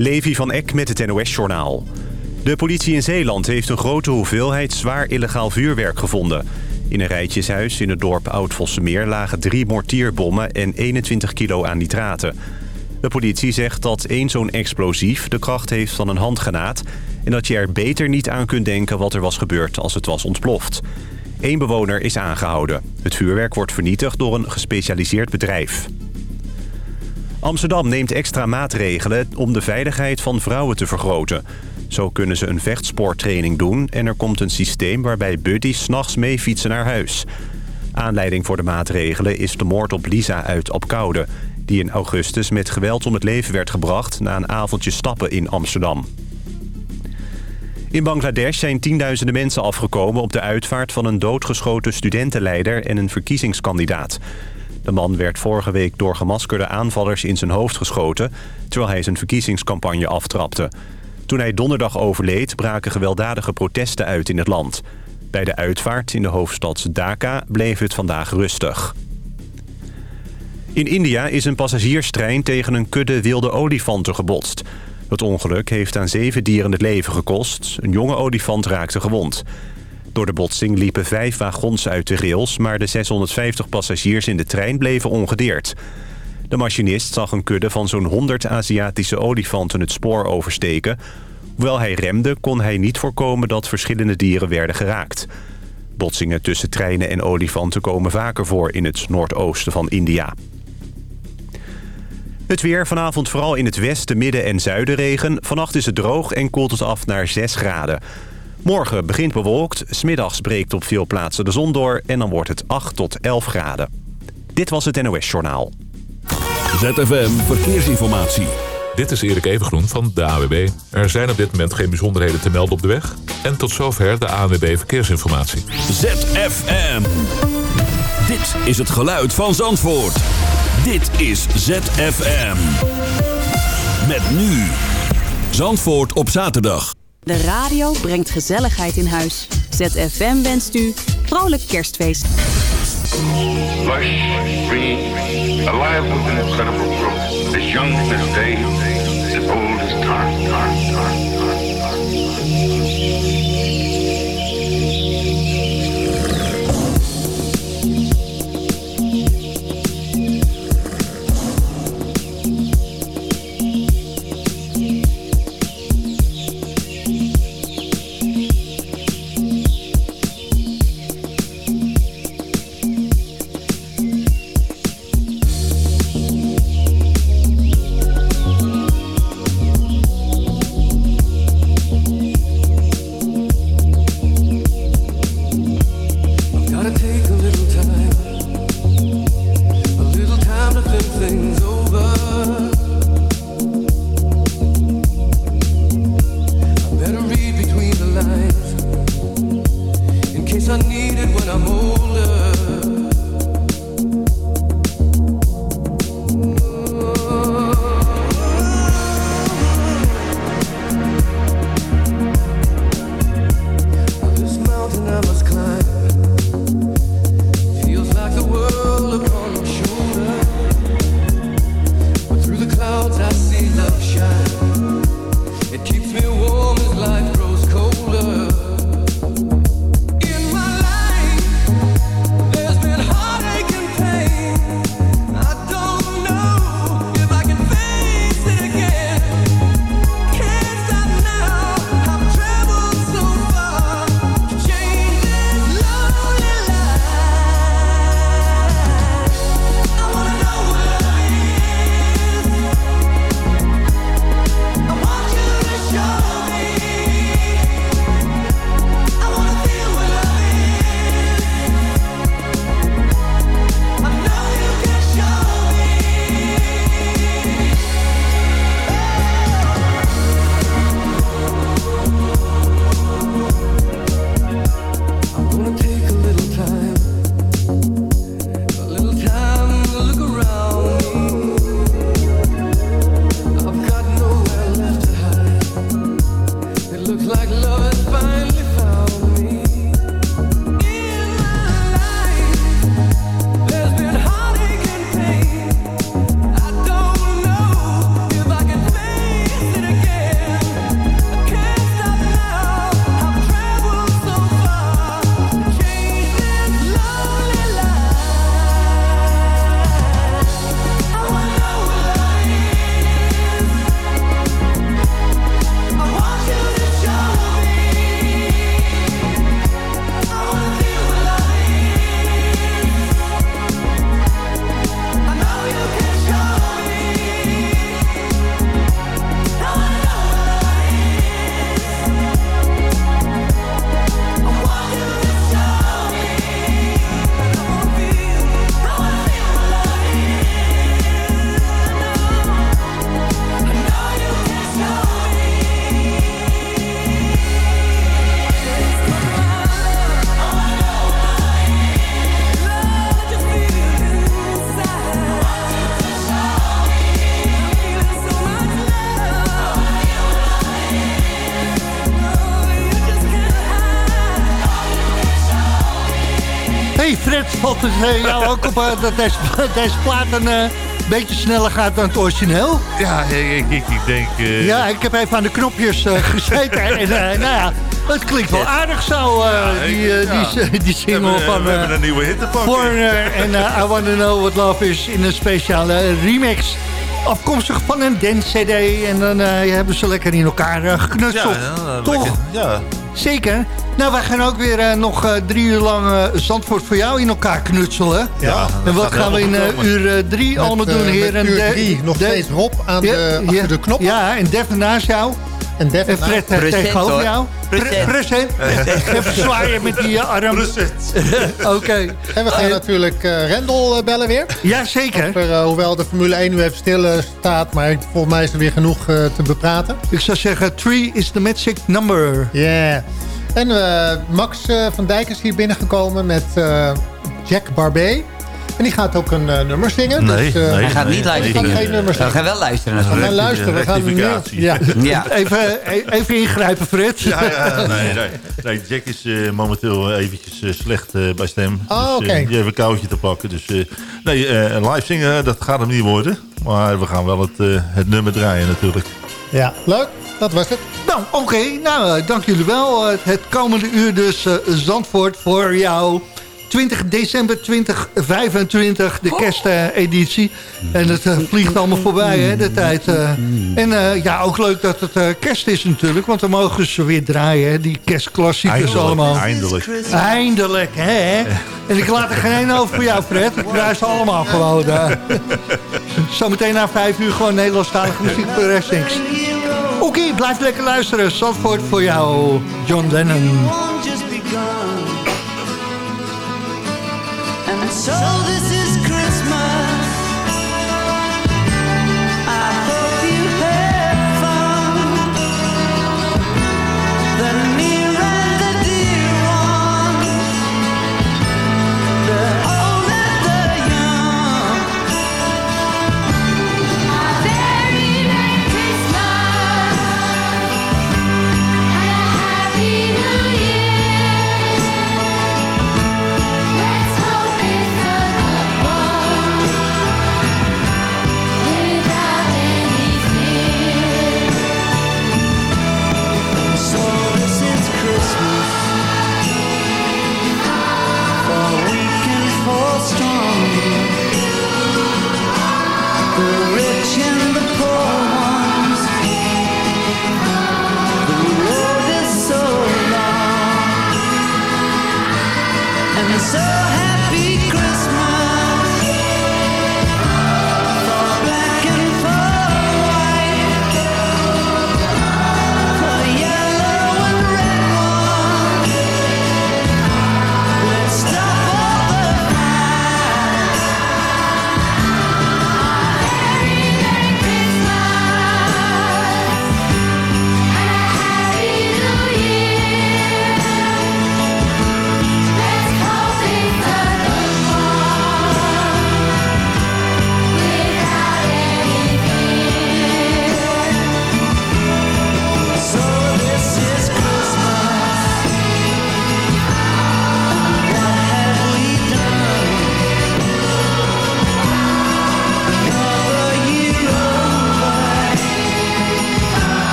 Levi van Eck met het NOS-journaal. De politie in Zeeland heeft een grote hoeveelheid zwaar illegaal vuurwerk gevonden. In een rijtjeshuis in het dorp Oud-Vossemeer lagen drie mortierbommen en 21 kilo aan nitraten. De politie zegt dat één zo'n explosief de kracht heeft van een handgenaad... en dat je er beter niet aan kunt denken wat er was gebeurd als het was ontploft. Eén bewoner is aangehouden. Het vuurwerk wordt vernietigd door een gespecialiseerd bedrijf. Amsterdam neemt extra maatregelen om de veiligheid van vrouwen te vergroten. Zo kunnen ze een vechtsporttraining doen en er komt een systeem waarbij buddies s'nachts mee fietsen naar huis. Aanleiding voor de maatregelen is de moord op Lisa uit Opkoude... die in augustus met geweld om het leven werd gebracht na een avondje stappen in Amsterdam. In Bangladesh zijn tienduizenden mensen afgekomen op de uitvaart van een doodgeschoten studentenleider en een verkiezingskandidaat. De man werd vorige week door gemaskerde aanvallers in zijn hoofd geschoten... terwijl hij zijn verkiezingscampagne aftrapte. Toen hij donderdag overleed braken gewelddadige protesten uit in het land. Bij de uitvaart in de hoofdstad Dhaka bleef het vandaag rustig. In India is een passagierstrein tegen een kudde wilde olifanten gebotst. Het ongeluk heeft aan zeven dieren het leven gekost. Een jonge olifant raakte gewond. Door de botsing liepen vijf wagons uit de rails... maar de 650 passagiers in de trein bleven ongedeerd. De machinist zag een kudde van zo'n 100 Aziatische olifanten het spoor oversteken. Hoewel hij remde, kon hij niet voorkomen dat verschillende dieren werden geraakt. Botsingen tussen treinen en olifanten komen vaker voor in het noordoosten van India. Het weer vanavond vooral in het westen, midden en zuiden regen. Vannacht is het droog en koelt het af naar 6 graden. Morgen begint bewolkt, smiddags breekt op veel plaatsen de zon door... en dan wordt het 8 tot 11 graden. Dit was het NOS Journaal. ZFM Verkeersinformatie. Dit is Erik Evengroen van de AWB. Er zijn op dit moment geen bijzonderheden te melden op de weg. En tot zover de AWB Verkeersinformatie. ZFM. Dit is het geluid van Zandvoort. Dit is ZFM. Met nu. Zandvoort op zaterdag. De radio brengt gezelligheid in huis. ZFM wenst u vrolijk kerstfeest. Lush, green, alive with incredible growth. As young as day, as old as time, Uh, jou ook op uh, dat deze, deze plaat een uh, beetje sneller gaat dan het origineel? Ja, ik, ik, ik denk... Ja, ik heb even aan de knopjes gezeten. en nou ja, het klinkt wel aardig zo, ja, die, ja. die, die, single we van... we hebben een nieuwe hit. Foreigner en I Wanna Know What Love Is in een speciale remix afkomstig van een dance-cd. En dan uh, hebben ze lekker in elkaar uh, geknutseld. Ja, Toch? Lekker, ja. Zeker. Nou, wij gaan ook weer uh, nog drie uur lang Zandvoort voor jou in elkaar knutselen. Ja. En wat gaan we in uur drie allemaal doen, heren? uur drie, nog de, steeds Rob aan ja, de, achter ja, de knop. Ja, en Def naast jou. En, Def en Fred uh, tegenover jou. Present. Even zwaaien met die uh, arm. Oké. Okay. En we gaan uh, natuurlijk Rendel bellen weer. Jazeker. Over, hoewel de Formule 1 nu even stil staat. Maar volgens mij is er weer genoeg te bepraten. Ik zou zeggen, 3 is the magic number. Ja. Yeah. En Max van Dijk is hier binnengekomen met Jack Barbet. En die gaat ook een uh, nummer zingen. Nee, dus, uh, nee hij gaat nee, niet luisteren. Nee, geen nummer we gaan wel luisteren. We gaan luisteren. We gaan nu, ja. ja. Even, even ingrijpen, Fred. Ja, ja nee, nee, nee. Jack is uh, momenteel eventjes uh, slecht bij stem. Oh, dus, oké. Okay. die heeft een koudje te pakken. Dus nee, live zingen, dat gaat hem niet worden. Maar we gaan wel het, het nummer draaien natuurlijk. Ja, leuk. Dat was het. Nou, oké. Okay. Nou, dank jullie wel. Het komende uur dus Zandvoort voor jou. 20 december 2025, de kersteditie. en het uh, vliegt allemaal voorbij, hè, de tijd. Uh. En uh, ja, ook leuk dat het kerst is natuurlijk. Want dan mogen ze weer draaien, hè, die kerstklassiekers eindelijk, allemaal. Eindelijk. Eindelijk, hè. En ik laat er geen één over voor jou, Fred. Ik draai ze allemaal gewoon. Zometeen na vijf uur gewoon Nederlandstalige muziek voor de rest Oké, blijf lekker luisteren. Zandvoort voor jou, John Lennon. So this is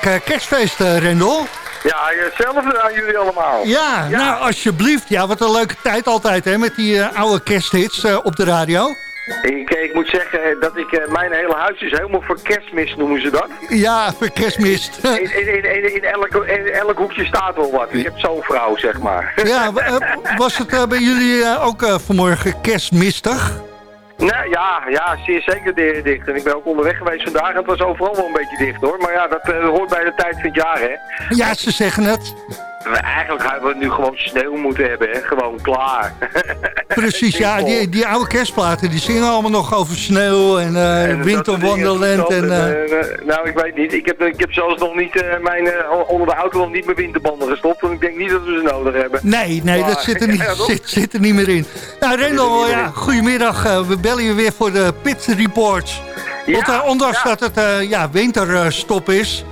Eh, kerstfeest, eh, Rendel. Ja, hetzelfde aan jullie allemaal. Ja, nou alsjeblieft. Ja, wat een leuke tijd altijd hè, met die eh, oude kersthits op de radio. Ik, ik moet zeggen dat ik, mijn hele huis is helemaal voor kerstmis, noemen ze dat. Ja, voor kerstmist. In, in, in, elk, elk hoekje staat wel wat. Ik heb zo'n vrouw, zeg maar. ja, was het bij jullie ook vanmorgen kerstmistig? Nou ja, ja, zeer zeker di- dicht. En ik ben ook onderweg geweest vandaag en het was overal wel een beetje dicht hoor. Maar ja, dat eh, hoort bij de tijd van het jaar hè. Ja, ze zeggen het. We- Eigenlijk hadden we nu gewoon sneeuw moeten hebben hè. Gewoon klaar. Precies, ja, die, die oude kerstplaten die zingen allemaal nog over sneeuw en, eh En Winter Wonderland. Eh, nou, ik weet niet. Ik heb, ik heb zelfs nog niet eh, mijn, onder de auto nog niet mijn winterbanden gestopt. Want ik denk niet dat we ze nodig hebben. Nee, nee, dat zit er, niet, Ja, zit, zit er niet meer in. Nou, Rendel, ja, goedemiddag. We bellen je weer voor de Pit Reports. Want ondanks dat het ja, winterstop is...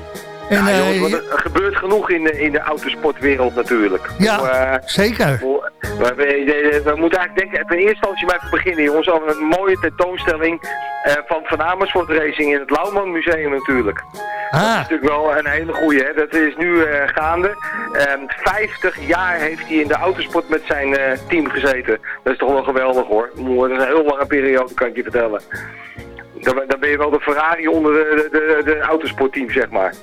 En, ja, eh, jongens, er gebeurt genoeg in de, in de autosportwereld natuurlijk. Ja, eh, zeker. we, we- we moeten eigenlijk denken, in eerste instantie maar even beginnen jongens, over een mooie tentoonstelling eh, van Van Amersfoort Racing in het Lauwman Museum natuurlijk. Dat is Ah, natuurlijk wel een hele goeie, hè. dat is nu gaande. Ehm 50 jaar heeft hij in de autosport met zijn team gezeten. Dat is toch wel geweldig hoor. Dat is een heel lange periode, kan ik je vertellen. Dan, ben- dan ben je wel de Ferrari onder de, de, de, de autosportteam, zeg maar.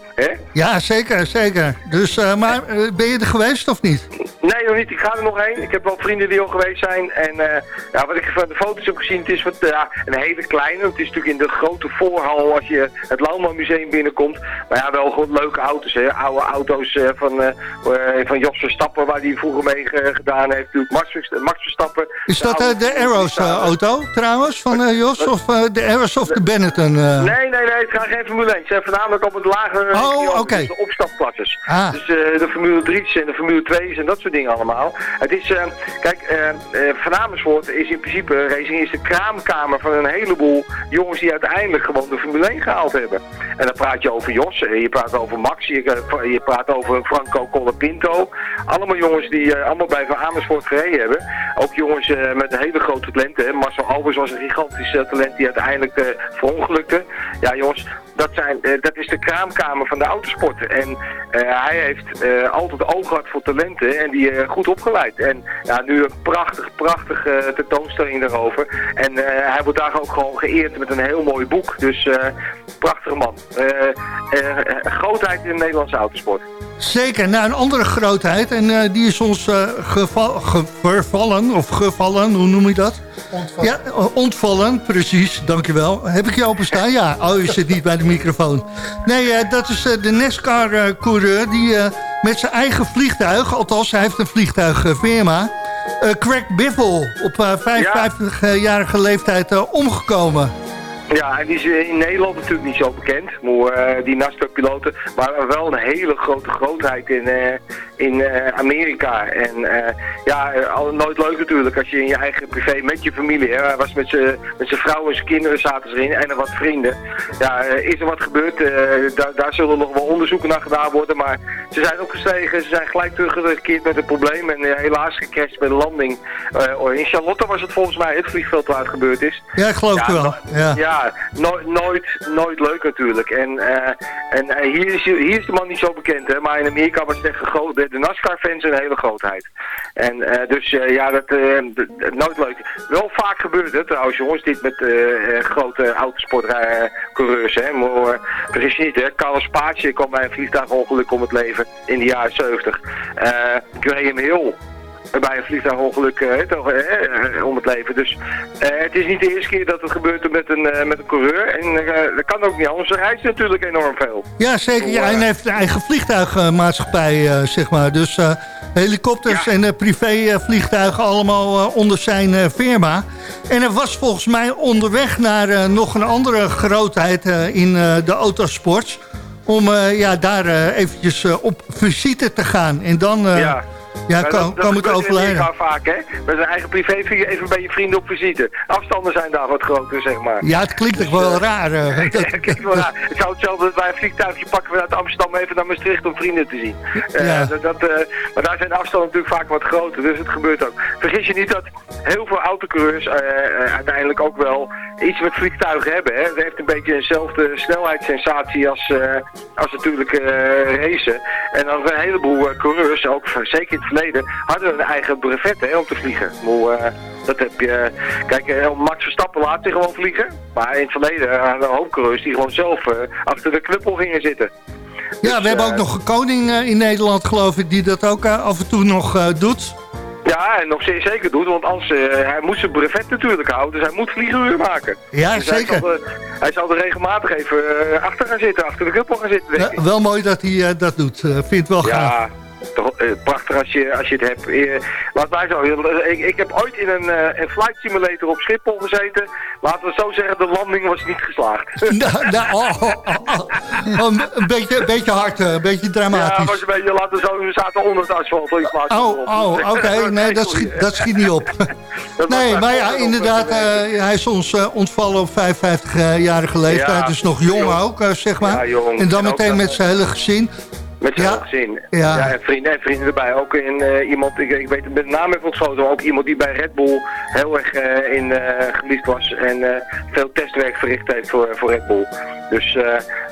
ja, zeker, zeker. Dus, eh, maar eh, ben je er geweest of niet? Nee, nog niet. Ik ga er nog heen. Ik heb wel vrienden die al geweest zijn. En eh, ja, wat ik van de foto's heb gezien, het is wat, ja, een hele kleine. Het is natuurlijk in de grote voorhal als je het Lauwman Museum binnenkomt. Maar ja, wel gewoon leuke auto's. Hè. Oude auto's van, van Jos Verstappen, waar hij vroeger mee gedaan heeft. Natuurlijk Max, Verst- Max Verstappen. Is dat oude- de Arrows auto trouwens van Jos? Of de Arrows of de Benetton? eh? Nee, nee, nee, het gaat geen Formule 1. Het zijn voornamelijk op het lagere Oh, oké. dus de Ah. Dus eh, de Formule 3's en de Formule 2's en dat soort dingen allemaal. Het is, eh, kijk, eh Van Amersfoort is in principe, racing is de kraamkamer van een heleboel jongens die uiteindelijk gewoon de Formule 1 gehaald hebben. En dan praat je over Jos, je praat over Max, je, je praat over Franco Colapinto. Allemaal jongens die allemaal bij Van Amersfoort gereden hebben. Ook jongens met een hele grote talenten. hè. Marcel Albers was een gigantisch talent die uiteindelijk verongelukte. Ja jongens, dat, zijn, dat is de kraamkamer van de autosport. En eh, hij heeft eh, altijd oog gehad voor talenten en die eh, goed opgeleid. En ja, nu een prachtig, prachtig eh, tentoonstelling daarover. En hij wordt daar ook gewoon geëerd met een heel mooi boek. Dus prachtige man. Grootheid in de Nederlandse autosport. Zeker, nou een andere grootheid. En eh, die is ons ge- vervallen, of gevallen, hoe noem je dat? Ontvallen. Ja, eh, ontvallen, precies, dankjewel. Heb ik je openstaan? Ja, oh, je zit niet bij de microfoon. Nee, dat is de NASCAR-coureur die eh, met zijn eigen vliegtuig, althans hij heeft een vliegtuigfirma, Craig Biffle, op eh, 55-jarige leeftijd omgekomen. Ja, en die is eh, in Nederland natuurlijk niet zo bekend, maar, eh, die NASCAR-piloten, maar wel een hele grote grootheid in, eh, in Amerika. En ja, al, nooit leuk natuurlijk als je in je eigen privé met je familie, hè, hij was met zijn met zijn vrouw en zijn kinderen zaten ze erin en er wat vrienden. Ja, is er wat gebeurd? Daar, daar zullen nog wel onderzoeken naar gedaan worden, maar ze zijn opgestegen, ze zijn gelijk teruggekeerd met het probleem en helaas gecrashed met de landing. In Charlotte was het volgens mij het vliegveld waar het gebeurd is. Ja, ik geloof Ja, het wel. Ja. Ja, nooit, nooit, leuk natuurlijk. En, eh, en eh, hier, is, hier is de man niet zo bekend, hè, maar in Amerika was het de, NASCAR-fans een hele grootheid. En eh, dus ja, dat nooit leuk. Wel vaak gebeurt het trouwens, jongens, dit met grote autosportcoureurs. hè. Maar je niet, hè. Carlos Pace kwam bij een vliegtuigongeluk om het leven in de jaren 70. Eh Graham Hill bij een vliegtuigongeluk eh, toch, eh, eh, om het leven. Dus eh, het is niet de eerste keer dat het gebeurt met een, eh, met een coureur. En eh, dat kan ook niet anders. Hij reist natuurlijk enorm veel. Ja, zeker. Ja, en hij heeft een eigen vliegtuigmaatschappij, eh, zeg maar. Dus eh, helikopters en eh, privévliegtuigen allemaal eh, onder zijn eh, firma. En hij was volgens mij onderweg naar eh, nog een andere grootheid eh, in eh, de autosport. Om eh, ja, daar eh, eventjes eh, op visite te gaan. En dan eh, Ja. Ja, Maar kan- dat- kan moeten overlijden. Vaak, hè? Met zijn eigen privé even bij je vrienden op visite. Afstanden zijn daar wat groter, zeg maar. Ja, het klinkt toch wel raar. eh, dat- Kijk, wel, ja, het zou hetzelfde bij een vliegtuigje pakken vanuit Amsterdam even naar Maastricht om vrienden te zien. Eh, Ja. dat, dat, eh, maar daar zijn de afstanden natuurlijk vaak wat groter, dus het gebeurt ook. Vergis je niet dat heel veel autocoureurs eh, eh, uiteindelijk ook wel iets met vliegtuigen hebben. Hè? Het heeft een beetje eenzelfde snelheidssensatie als, eh, als natuurlijk eh, racen. En dan een heleboel eh, coureurs, ook zeker het verleden, hadden een eigen brevet hè, om te vliegen. Maar, eh, dat heb je, kijk, eh, Max Verstappen laat zich gewoon vliegen. Maar in het verleden hadden we die gewoon zelf eh, achter de knuppel gingen zitten. Ja, we hebben ook nog een koning in Nederland, geloof ik, die dat ook af en toe nog doet. Ja, en nog zeer zeker doet, want eh, hij moet zijn brevet natuurlijk houden, dus hij moet vlieguren maken. Ja, Dus hij zeker. zal, er, hij zal er regelmatig even achter gaan zitten, achter de knuppel gaan zitten, denk ik. Ja, wel mooi dat hij dat doet. Vind het wel gaaf. Ja, toch, eh, prachtig als je, als je het hebt. Eh, laat mij zo, eh, ik, ik heb ooit in een, een flight simulator op Schiphol gezeten. Laten we zo zeggen, de landing was niet geslaagd. Nou, nou, oh, oh, oh, een, beetje, een beetje hard, een beetje Ja, dramatisch. was een beetje, laten we zo, we zaten onder het asfalt in plaats van Oh, oh oké. Nee, dat schiet, dat schiet niet op. Nee, maar ja, inderdaad, hij is ons ontvallen op 55-jarige leeftijd. Ja, dus nog jong jong. ook, zeg maar. Ja, jong. En dan En meteen met zijn hele gezin. Met zijn Ja. gezin. Ja. Ja. en vrienden en vrienden erbij. Ook in, eh, iemand, ik, ik weet het met naam even ontschoten, maar ook iemand die bij Red Bull heel erg eh, in eh geliefd was en veel testwerk verricht heeft voor, voor Red Bull. Dus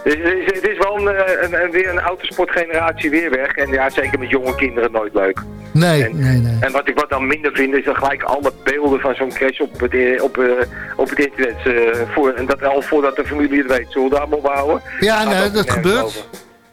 het, is, het is wel een, een, een- weer een autosportgeneratie weer weg. En ja, zeker met jonge kinderen nooit leuk. Nee, En- nee, nee. En wat ik wat dan minder vind, is dan gelijk alle beelden van zo'n crash op het, op, op het internet. voor, en dat al voordat de familie het weet. Zullen we daar houden? Ja, Gaat nee, dat gebeurt. over.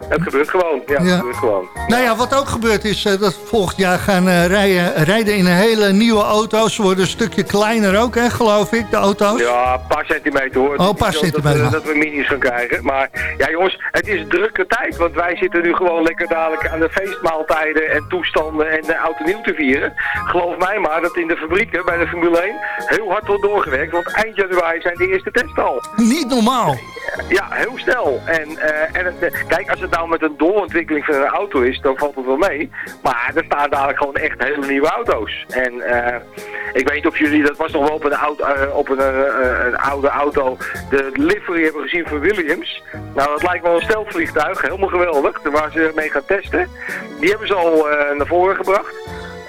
Het gebeurt gewoon. Ja, Ja. het gebeurt gewoon. Nou ja, wat ook gebeurt is eh, dat volgend jaar gaan eh, rijden, rijden in een hele nieuwe auto. Ze worden een stukje kleiner ook, hè, geloof ik, de auto's. Ja, een paar centimeter hoor. Oh, een paar centimeter. Dat, we- dat we minis gaan krijgen. Maar ja jongens, het is drukke tijd. Want wij zitten nu gewoon lekker dadelijk aan de feestmaaltijden en toestanden en de oud en nieuw te vieren. Geloof mij maar dat in de fabrieken bij de Formule 1 heel hard wordt doorgewerkt. Want eind januari zijn de eerste testen al. Niet normaal. Ja, heel snel. En, eh, en het, eh, kijk, als het nou met een doorontwikkeling van een auto is, dan valt het wel mee. Maar er staan dadelijk gewoon echt hele nieuwe auto's. En eh, ik weet niet of jullie, dat was nog wel op een, oud, eh, op een, eh, een oude auto, de livery hebben gezien van Williams. Nou, dat lijkt wel een steltvliegtuig, helemaal geweldig, waar ze mee gaan testen. Die hebben ze al naar voren gebracht.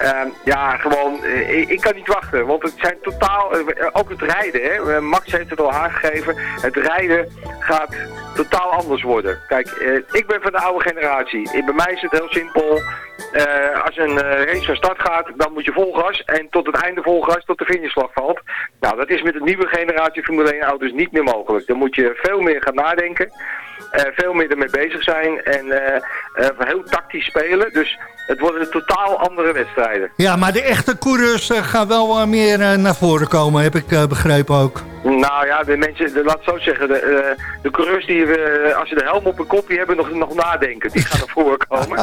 Ehm, ja, gewoon, eh, ik, kan niet wachten, want het zijn totaal, eh, ook het rijden, hè. Eh, Max heeft het al aangegeven, het rijden gaat totaal anders worden. Kijk, eh, ik ben van de oude generatie. Eh, Bij mij is het heel simpel, Eh, als een eh, race van start gaat, dan moet je vol gas en tot het einde vol gas tot de finishslag valt. Nou, dat is met de nieuwe generatie Formule 1 auto's niet meer mogelijk. Dan moet je veel meer gaan nadenken, eh, veel meer ermee bezig zijn en eh, eh, heel tactisch spelen. Dus het worden totaal andere wedstrijden. Ja, maar de echte coureurs eh, gaan wel eh, meer eh, naar voren komen, heb ik eh, begrepen ook. Nou ja, de mensen, de, laat het zo zeggen, de, eh, de coureurs die, eh, als ze de helm op hun kopje hebben, nog, nog nadenken. Die gaan naar voren komen.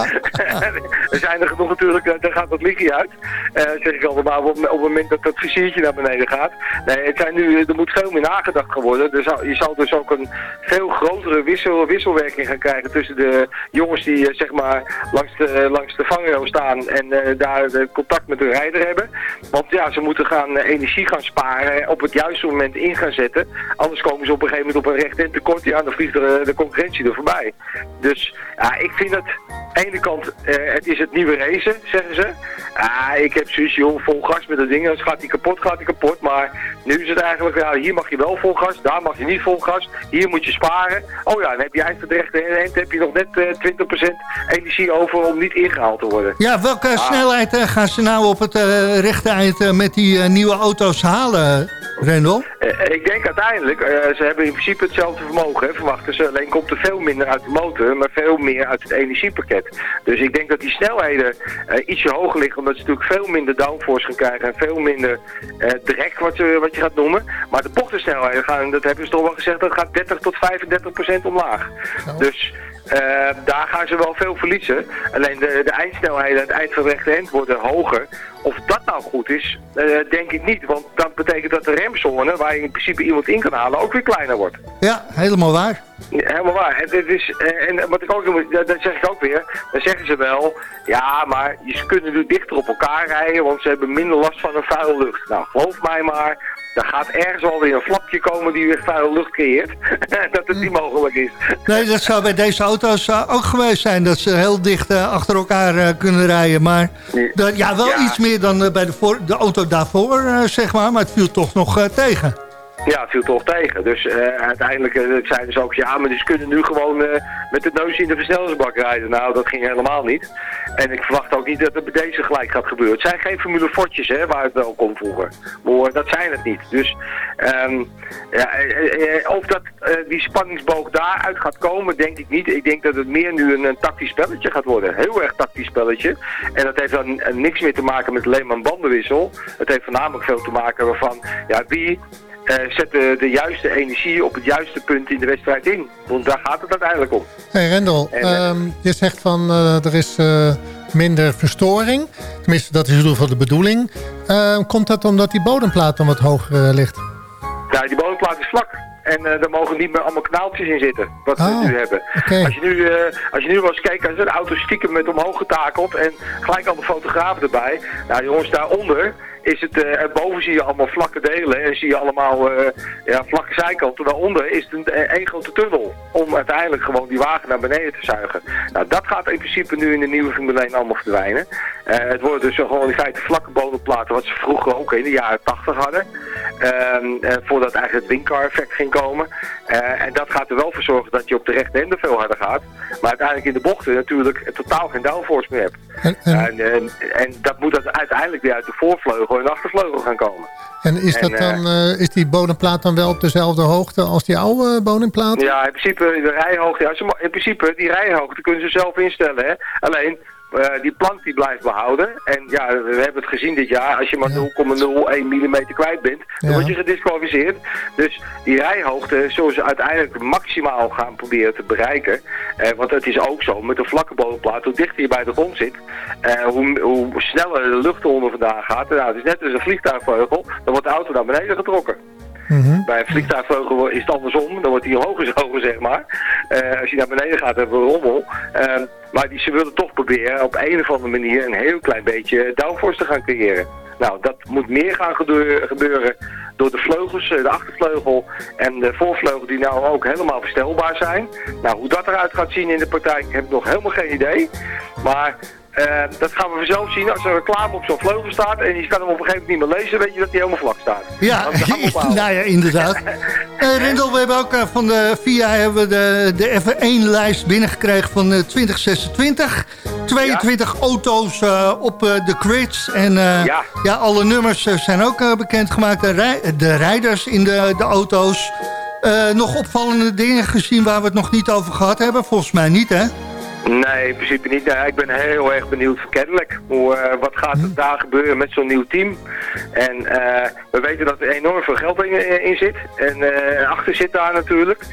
er zijn er genoeg natuurlijk, daar gaat dat lichtje uit. Eh, zeg ik altijd maar, op, op het moment dat dat viziertje naar beneden gaat. Nee, het zijn nu, er moet veel meer nagedacht worden. Er zal, je zal dus ook een veel grotere wissel, wisselwerking gaan krijgen tussen de jongens die zeg maar langs de, langs de vangrail staan en daar de contact met de rijder hebben. Want ja, ze moeten gaan energie gaan sparen, op het juiste moment in gaan zetten. Anders komen ze op een gegeven moment op een recht en tekort. Ja, dan vliegt er, eh, de concurrentie er voorbij. Dus ja, ik vind het, aan de ene kant, eh, het is het nieuwe racen, zeggen ze. Ah, ik heb zoiets, joh, vol gas met dat ding. Als gaat die kapot, gaat die kapot. Maar nu is het eigenlijk, ja, hier mag je wel vol gas, daar mag je niet vol gas. Hier moet je sparen. Oh ja, dan heb je eigenlijk de rechte eind, heb je nog net eh 20% energie over om niet ingehaald te worden. Ja, welke Ah. snelheid eh, gaan ze nou op het eh, rechte eind eh, met die eh, nieuwe auto's halen, Rendel? Eh, ik denk uiteindelijk, eh, ze hebben in principe hetzelfde vermogen, hè, verwachten ze. Alleen komt er veel minder uit de motor, maar veel meer uit het energiepakket. Dus ik denk dat die snelheden eh, ietsje hoger liggen, omdat ze natuurlijk veel minder downforce gaan krijgen en veel minder drek, wat, ze, wat je gaat noemen. Maar de bochtensnelheden gaan, dat hebben ze toch wel gezegd, dat gaat 30 tot 35 procent omlaag. Dus Eh, daar gaan ze wel veel verliezen. Alleen de, de eindsnelheden aan het eind van worden hoger. Of dat nou goed is, eh, denk ik niet. Want dat betekent dat de remzone, waar je in principe iemand in kan halen, ook weer kleiner wordt. Ja, helemaal waar. Ja, helemaal waar. Het, het is, eh, en wat ik ook, dat, dat zeg ik ook weer, dan zeggen ze wel, ja, maar ze kunnen nu dichter op elkaar rijden, want ze hebben minder last van een vuile lucht. Nou, geloof mij maar, er gaat ergens wel weer een flapje komen die weer vuile lucht creëert, dat het niet mogelijk is. Nee, dat zou bij deze auto's eh, ook geweest zijn. Dat ze heel dicht eh, achter elkaar eh, kunnen rijden. Maar dat- ja, wel Ja. iets meer dan bij de, voor, de auto daarvoor, zeg maar. Maar het viel toch nog tegen. Ja, het viel toch tegen. Dus eh, uiteindelijk eh, zeiden ze ook, ja, maar dus kunnen nu gewoon eh, met de neus in de versnellingsbak rijden. Nou, dat ging helemaal niet. En ik verwacht ook niet dat het bij deze gelijk gaat gebeuren. Het zijn geen Formule Fortjes, hè, waar het wel kon vroeger. Maar dat zijn het niet. Dus ehm, ja, of dat die spanningsboog daaruit gaat komen, denk ik niet. Ik denk dat het meer nu een, tactisch spelletje gaat worden. Heel erg tactisch spelletje. En dat heeft dan niks meer te maken met alleen maar bandenwissel. Het heeft voornamelijk veel te maken van, ja, wie eh, zet de, de juiste energie op het juiste punt in de wedstrijd in. Want daar gaat het uiteindelijk om. Hey Rendel, En, eh, ehm, je zegt van eh, er is minder verstoring. Tenminste, dat is in ieder geval de bedoeling. Ehm, komt dat omdat die bodemplaat dan wat hoger ligt? Nou, die bodemplaat is vlak. En eh daar mogen niet meer allemaal knaaltjes in zitten, wat Oh, we nu hebben. Als je nu, eh, als je nu wel eens kijkt, als een auto stiekem met omhoog getakeld en gelijk al de fotograaf erbij. Nou jongens, daaronder is het, eh boven zie je allemaal vlakke delen en zie je allemaal eh, ja, vlakke zijkanten. Daaronder is het een eh, één grote tunnel om uiteindelijk gewoon die wagen naar beneden te zuigen. Nou, dat gaat in principe nu in de nieuwe Formule 1 allemaal verdwijnen. Het worden dus gewoon in feite vlakke bodemplaten, wat ze vroeger ook in de jaren 80 hadden. Ehm, eh, voordat eigenlijk het windcar effect ging komen. En dat gaat er wel voor zorgen dat je op de rechte ende veel harder gaat. Maar uiteindelijk in de bochten natuurlijk totaal geen downforce meer hebt. En, en, En, en dat moet dat uiteindelijk weer uit de voorvleugel de achtervleugel gaan komen. en is, dat eh, dan, eh, is die bodemplaat dan wel op dezelfde hoogte als die oude bodemplaat? Ja, in principe de rijhoogte, ja, in principe die rijhoogte kunnen ze zelf instellen. Hè? Alleen eh, die plank die blijft behouden. En ja, we hebben het gezien dit jaar. Als je maar 0,01 mm kwijt bent, dan Ja. word je gedisqualificeerd. Dus die rijhoogte zullen ze uiteindelijk maximaal gaan proberen te bereiken. Eh, want het is ook zo, met een vlakke bodemplaat, hoe dichter je bij de grond zit, eh, hoe, hoe sneller de lucht eronder vandaan gaat. Nou, het is net als een vliegtuigvleugel, dan wordt de auto naar beneden getrokken. Mhm. Bij een vliegtuigvleugel is het andersom. Dan wordt hij hoger zogen, zeg maar. Eh, als je naar beneden gaat, hebben we rommel. Eh, maar die, ze willen toch proberen op een of andere manier een heel klein beetje downforce te gaan creëren. Nou, dat moet meer gaan gebeuren, gebeuren door de vleugels, eh, de achtervleugel en de voorvleugel die nou ook helemaal verstelbaar zijn. Nou, hoe dat eruit gaat zien in de praktijk heb ik nog helemaal geen idee. Maar eh, dat gaan we vanzelf zien. Als er reclame op zo'n vleugel staat en je kan hem op een gegeven moment niet meer lezen, weet je dat hij helemaal vlak staat. Ja, nou ja, inderdaad. Eh Rendel, we hebben ook eh, van de VIA hebben we de, de F1-lijst binnengekregen van eh, 2026. 22 auto's op de grids. En Ja. ja, alle nummers zijn ook bekendgemaakt. De, rij- de rijders in de, de auto's. Nog opvallende dingen gezien waar we het nog niet over gehad hebben? Volgens mij niet, hè? Nee, in principe niet. Nee, ik ben heel erg benieuwd voor Cadillac. Hoe, eh, wat gaat er daar gebeuren met zo'n nieuw team? En eh, we weten dat er enorm veel geld in, in zit. En eh, achter zit daar natuurlijk.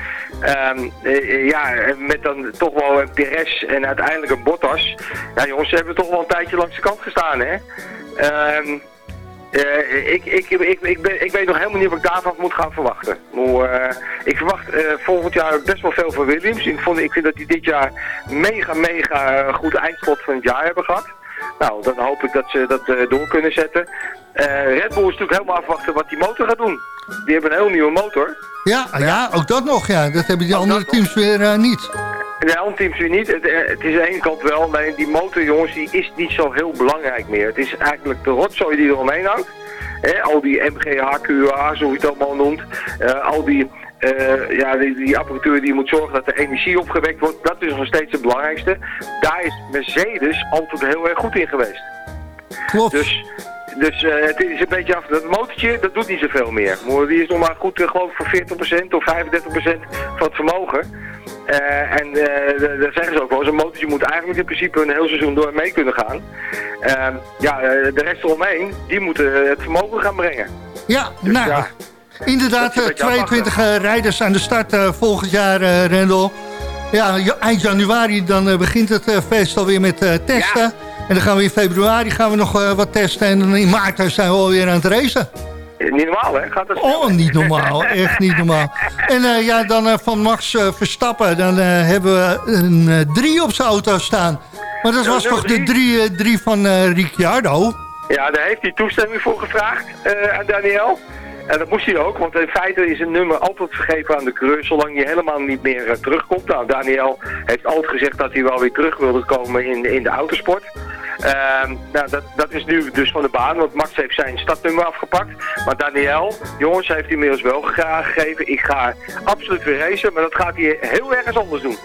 Eh, ja, met dan toch wel een Perez en uiteindelijk een Bottas. Ja jongens, ze hebben toch wel een tijdje langs de kant gestaan, hè? Ehm, eh, ik, ik, ik, ik, ben, ik weet nog helemaal niet wat ik daarvan moet gaan verwachten. Maar, eh, ik verwacht eh, volgend jaar best wel veel van Williams. Ik, vond, ik vind dat die dit jaar mega, mega goed eindslot van het jaar hebben gehad. Nou, dan hoop ik dat ze dat door kunnen zetten. Red Bull is natuurlijk helemaal afwachten wat die motor gaat doen. Die hebben een heel nieuwe motor. Ja, ja, ook dat nog. Ja. Dat hebben die andere teams weer niet. De andere teams nu niet. Het, eh, het is aan de ene kant wel, alleen die motor, jongens, die is niet zo heel belangrijk meer. Het is eigenlijk de rotzooi die eromheen hangt. Hè, al die MGH, QA, zo je het allemaal noemt. Eh, al die, eh, ja, die, die apparatuur die moet zorgen dat de energie opgewekt wordt. Dat is nog steeds het belangrijkste. Daar is Mercedes altijd heel erg goed in geweest. Klopt. Dus, dus het is een beetje af. Dat motortje, dat doet niet zoveel meer. Die is nog maar goed, geloof ik, voor 40% of 35% van het vermogen. Eh, en eh, da- daar zeggen ze ook wel, zo'n motortje moet eigenlijk in principe een heel seizoen door mee kunnen gaan. Ehm, ja, eh, de rest eromheen, die moeten het vermogen gaan brengen. Ja, Dus nou, ja, inderdaad, dat is een eh, beetje 22 eh, rijders aan de start eh, volgend jaar, eh Rendel. Ja, eind januari dan eh, begint het eh, feest alweer met eh, testen. En dan gaan we in februari gaan we nog eh, wat testen. En in maart zijn we alweer aan het racen. Niet normaal, hè? Gaat Oh, niet normaal. Echt niet normaal. En eh, ja, dan eh, van Max eh, Verstappen. Dan hebben we een eh, drie op zijn auto staan. Maar dat was toch de drie, eh, drie van Ricciardo? Ja, daar heeft hij toestemming voor gevraagd aan Daniel. En dat moest hij ook, want in feite is een nummer altijd vergeven aan de coureur, zolang hij helemaal niet meer eh, terugkomt. Nou, Daniel heeft altijd gezegd dat hij wel weer terug wilde komen in, in de autosport. Ehm, nou, dat, dat is nu dus van de baan, want Max heeft zijn startnummer afgepakt. Maar Daniel, jongens, heeft inmiddels wel gegeven. Ik ga absoluut weer racen, maar dat gaat hij heel ergens anders doen.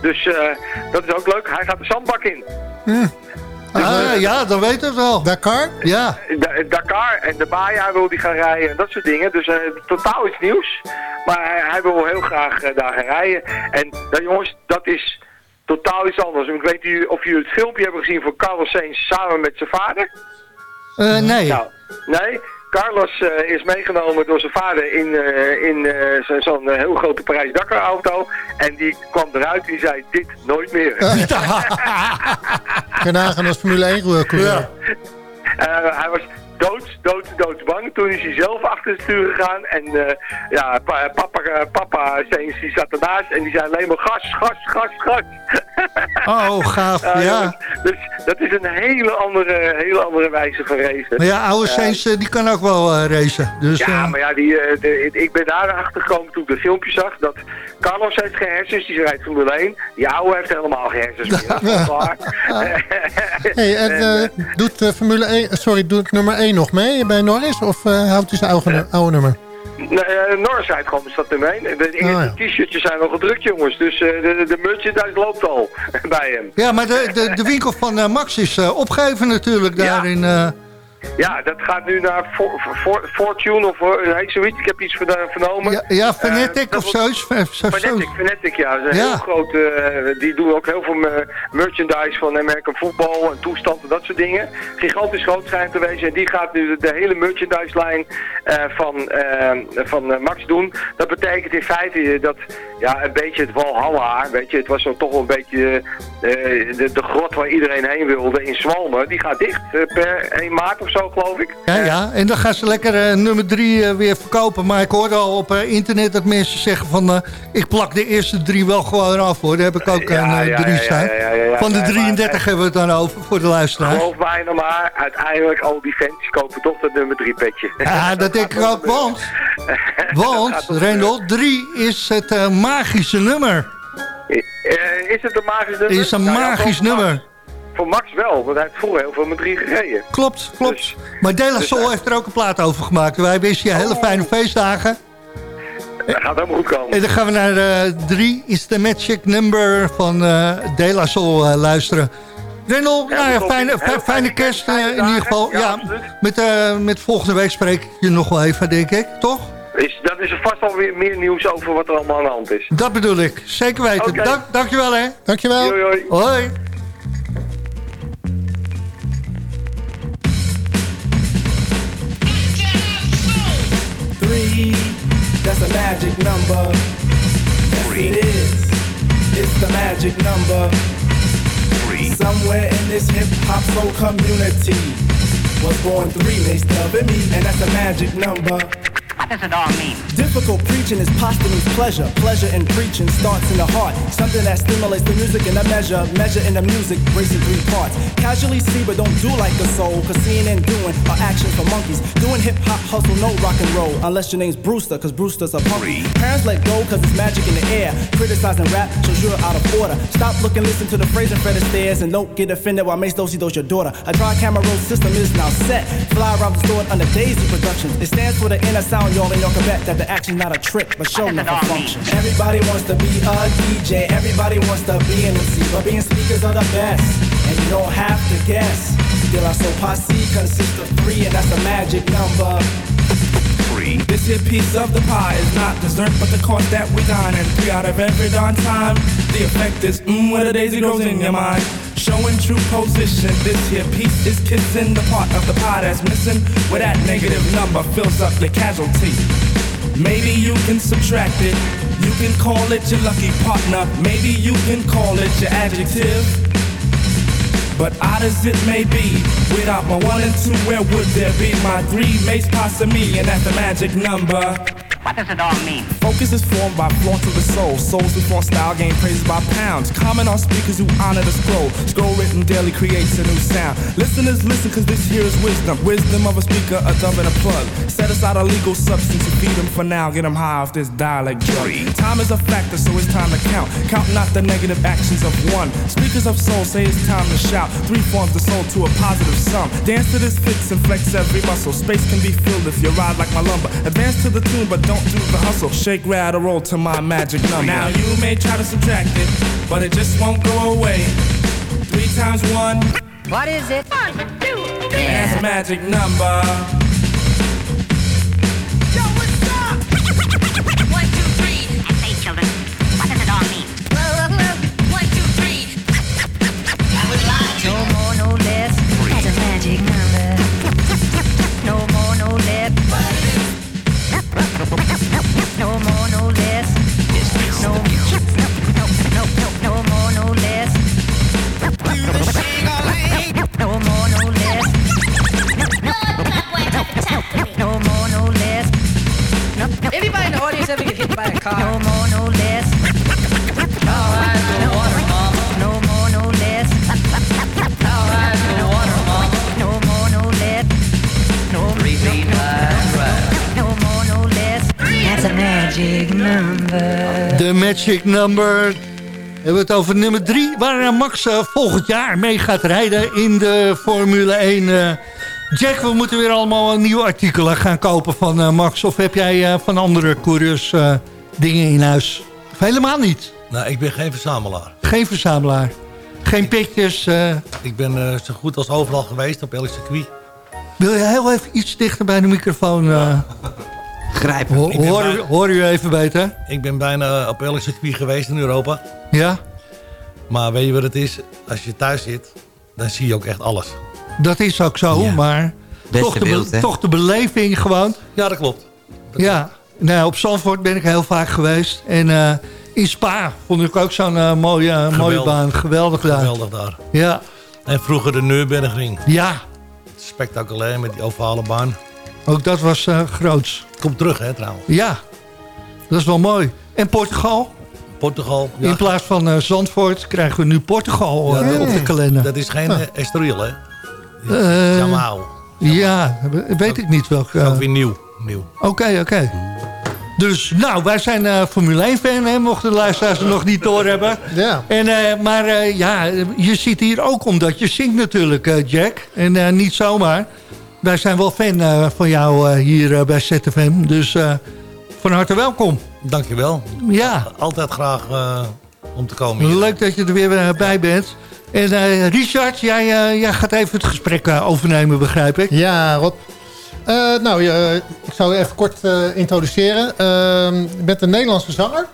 Dus eh, dat is ook leuk. Hij gaat de zandbak in. Ah, ja, dan weet het wel. Dakar? Ja. Da- Dakar en de Baja wil hij gaan rijden en dat soort dingen. Dus eh, totaal iets nieuws. Maar hij, hij wil heel graag eh, daar gaan rijden. En nou, jongens, dat is totaal iets anders. Ik weet niet of jullie het filmpje hebben gezien van Carlos Sainz samen met zijn vader. Eh, nee. Nou, nee. Carlos eh, is meegenomen door zijn vader in, eh, in eh, zo- zo'n heel grote Parijs-Dakar auto. En die kwam eruit en die zei, dit nooit meer. Nagaan als Formule 1 coureur. Eh, hij was dood, dood, doodsbang. Toen is hij zelf achter het stuur gegaan. En eh, ja, pa- papa, eh, papa Sainz, die zat ernaast en die zei alleen maar gas, gas, gas, gas. Oh, gaaf, ja. Dus dat is een hele andere, hele andere wijze van racen. Maar ja, oude Sainz, eh, die kan ook wel racen. Dus, ja, maar ja, die, de- ik ben daar achter gekomen toen ik de filmpje zag. Dat Carlos heeft geen hersens, die rijdt Formule 1. Die oude heeft helemaal geen hersens meer. Hey, en, eh, doet Formule 1, eh, sorry, doet nummer 1 nog mee bij Norris? Of eh, houdt hij zijn oude, oude nummer? Nee, eh, Norris gewoon met dat nummer 1. De eerste Oh, ja. t-shirtjes zijn al gedrukt, jongens. Dus eh, de, de merchandise loopt al bij hem. ja, maar de, de, de winkel van Max is eh, opgegeven natuurlijk daarin. eh Ja, dat gaat nu naar For, For- Fortune of eh, heet zoiets. Ik heb iets ver- vernomen. ja, ja, Fnatic Eh, dat of zoiets. Zo- Fnatic, Fnatic, ja. Dat is Ja. heel groot, eh, die doen ook heel veel eh, merchandise van American voetbal en toestand en dat soort dingen. Gigantisch groot schijnt te wezen. En die gaat nu de, hele merchandise-lijn eh, van, eh, van eh, Max doen. Dat betekent in feite dat ja, een beetje het Walhalla, weet je, het was toch wel een beetje eh, de, de grot waar iedereen heen wilde in Zwalmen. Die gaat dicht eh, per 1 maart of zo, geloof ik. Ja, ja, en dan gaan ze lekker eh, nummer drie eh, weer verkopen. Maar ik hoorde al op internet dat mensen zeggen van... ik plak de eerste drie wel gewoon af hoor. Daar heb ik ook Ja, een eh, ja, drie ja, staan. ja, ja, ja, ja. Van de Nee, maar- 33 hebben we het dan over voor de luisteraars. Geloof mij nou maar, uiteindelijk al die fans kopen toch dat nummer 3 petje. Ja, dat denk ik ook, want... Want, Rendel, 3 is het eh, magische nummer. Eh, is het een magisch nummer? Is een Nou ja, magisch Max- nummer. Voor Max wel, want hij heeft vroeger heel veel met 3 gereden. Klopt, klopt. Dus- maar De La dus Soul heeft er ook een plaat over gemaakt. Wij wensen je hele Oh. fijne feestdagen. Dat gaat helemaal goed komen. En dan gaan we naar 3 is de magic number van eh De La Soul eh, luisteren. Rendel, nou ja, fijne, fijne, fijne kerst eh, in ieder geval. Ja, met, eh, met volgende week spreek ik je nog wel even, denk ik. Toch? Is, dan is er vast alweer meer nieuws over wat er allemaal aan de hand is. Dat bedoel ik. Zeker weten. Oké. Dank, dankjewel, hè. Dankjewel. Hoi, hoi. Hoi. Three, that's a magic number. Yes, it is. It's the magic number. Three. Somewhere in this hip hop soul community was born three, they stubbing me, and that's a magic number. What does it all mean? Difficult preaching is posthumous pleasure. Pleasure in preaching starts in the heart. Something that stimulates the music in a measure. Measure in the music, racing three parts. Casually see, but don't do like the soul. Cause seeing and doing are actions for monkeys. Doing hip hop hustle, no rock and roll. Unless your name's Brewster, cause Brewster's a punk. Parents let go, cause it's magic in the air. Criticizing rap shows you're out of order. Stop looking, listen to the phrase in Fred stairs. and don't get offended while Mace Dosey does your daughter. A dry camera roll system is now set. Fly around the store under Daisy Productions. It stands for the inner sound, y'all, and y'all can bet that the action's not a trick, but show never function. Everybody wants to be a DJ, everybody wants to be an MC, but being speakers are the best, and you don't have to guess. De La Soul Posse consists of three, and that's the magic number. Three. This here piece of the pie is not dessert, but the course that we dine. And three out of every darn time, the effect is mmm when the daisy grows in your mind. Showing true position, this here piece is kissing the part of the pie that's missing, where that negative number fills up your casualty. Maybe you can subtract it You can call it your lucky partner. Maybe you can call it your adjective. But odd as it may be, without my one and two, where would there be my three mates past me? And that's the magic number. What does it all mean? Focus is formed by flaunts of the soul. Souls who flaunt style gain praises by pounds. Comment on speakers who honor the scroll. Scroll written daily creates a new sound. Listeners listen cause this here is wisdom. Wisdom of a speaker, a dove and a plug. Set aside a legal substance to feed them for now. Get them high off this dialect drug. Time is a factor so it's time to count. Count not the negative actions of one. Speakers of soul say it's time to shout. Three forms the soul to a positive sum. Dance to this fix and flex every muscle. Space can be filled if you ride like my lumber. Advance to the tune but don't do the hustle. Shake, rattle, roll to my magic number. Now you may try to subtract it, but it just won't go away. Three times one. What is it? One, two, three. That's a magic number. The audience ever get hit by a car? No more, no less. All right, no water, mama. No more, no less. All right, no water, mama. No more, no less. No, Repeat no, no more, no less. That's a magic number. De Magic Number. We hebben het over nummer 3, waar eh, Max eh, volgend jaar mee gaat rijden in de Formule 1. Jack, we moeten weer allemaal nieuwe artikelen gaan kopen van eh, Max. Of heb jij eh, van andere coureurs eh, dingen in huis? Of helemaal niet? Nou, ik ben geen verzamelaar. Geen verzamelaar. Geen pitjes. eh. Ik ben eh, zo goed als overal geweest op elk circuit. wil je heel even iets dichter bij de microfoon uh, Grijpen. Ho hoor, hoor u even beter? Ik ben bijna op elk circuit geweest in Europa. Ja, Maar weet je wat het is? Als je thuis zit, dan zie je ook echt alles. Dat is ook zo, maar toch de, beeld, toch de beleving gewoon. Ja, dat klopt. Ja, nou, op Zandvoort ben ik heel vaak geweest. En eh, in Spa vond ik ook zo'n eh, mooie, mooie baan. Geweldig daar. Geweldig daar. Ja. En vroeger de Nürburgring. Ja, Spectaculair met die ovale baan. ook dat was eh groots. Komt terug, hè, trouwens. Ja, dat is wel mooi. En Portugal? Portugal. Ja. In plaats van eh, Zandvoort krijgen we nu Portugal Ja, dat- op de kalender. Dat is geen Ah. eh, Estoril, hè? Eh, Jamau. Ja, weet ik niet welke. Ook weer nieuw. nieuw. Oké, oké. Dus, nou, wij zijn eh, Formule 1-fan, hè, mochten de luisteraars er nog niet door hebben. Ja. En, eh, maar eh, ja, je zit hier ook omdat je zingt natuurlijk, eh, Jack. En eh, niet zomaar. Wij zijn wel fan eh, van jou eh, hier bij ZFM. Dus eh, van harte welkom. Dankjewel. Ja. Altijd graag eh, om te komen. hier. Leuk dat je er weer bij bent. En eh, Richard, jij, eh, jij gaat even het gesprek eh, overnemen, begrijp ik. Ja, Rob. Eh, nou, ik zou je even kort eh, introduceren. Uh, je bent een Nederlandse zanger.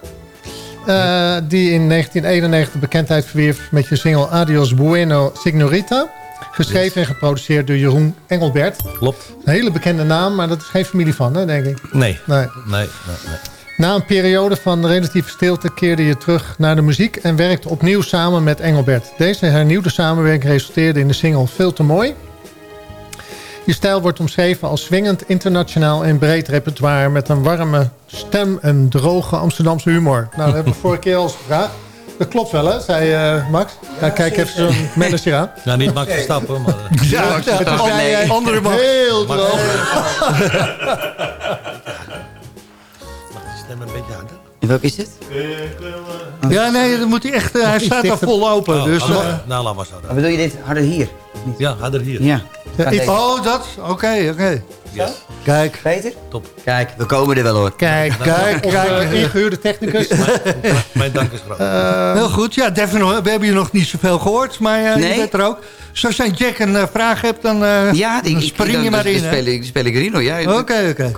eh, die in 1991 bekendheid verwierf met je single Adios Bueno Signorita. Geschreven en geproduceerd door Jeroen Engelbert. Klopt. Een hele bekende naam, maar dat is geen familie van, hè, denk ik. Nee. Nee. Nee, nee, nee. Na een periode van relatieve stilte keerde je terug naar de muziek... en werkte opnieuw samen met Engelbert. Deze hernieuwde samenwerking resulteerde in de single Veel te mooi. Je stijl wordt omschreven als swingend, internationaal en breed repertoire... met een warme stem en droge Amsterdamse humor. Nou, dat hebben we vorige keer al eens gevraagd. Dat klopt wel, hè, zei eh, Max. Ja, kijk even zo'n manager aan. Nou, niet Max Verstappen, maar... eh, Ja, Max ja, Verstappen. andere- Nee. andere Max. Heel droog. welk is dit? Ja, nee, dan moet hij echt... eh, hij staat dichter. vol open. Oh, dus, nou, eh, nou, laat maar zo. Bedoel je dit harder hier? Ja, harder hier. Ja. Ja, ik- oh, dat? Oké, oké. Yes. Kijk. Beter? Top. Kijk, we komen er wel hoor. Kijk, Kijk, Onze kijk. ingehuurde technicus. Mijn dank is groot. Heel goed. Ja, Devin, we hebben je nog niet zoveel gehoord, maar eh, Nee. je bent er ook. Zoals jij Jack een vraag hebt, dan, eh, Ja, die, dan spring ik- je maar dan in. speel hè? ik, speel ik erin hoor. Ja, Oké, oké.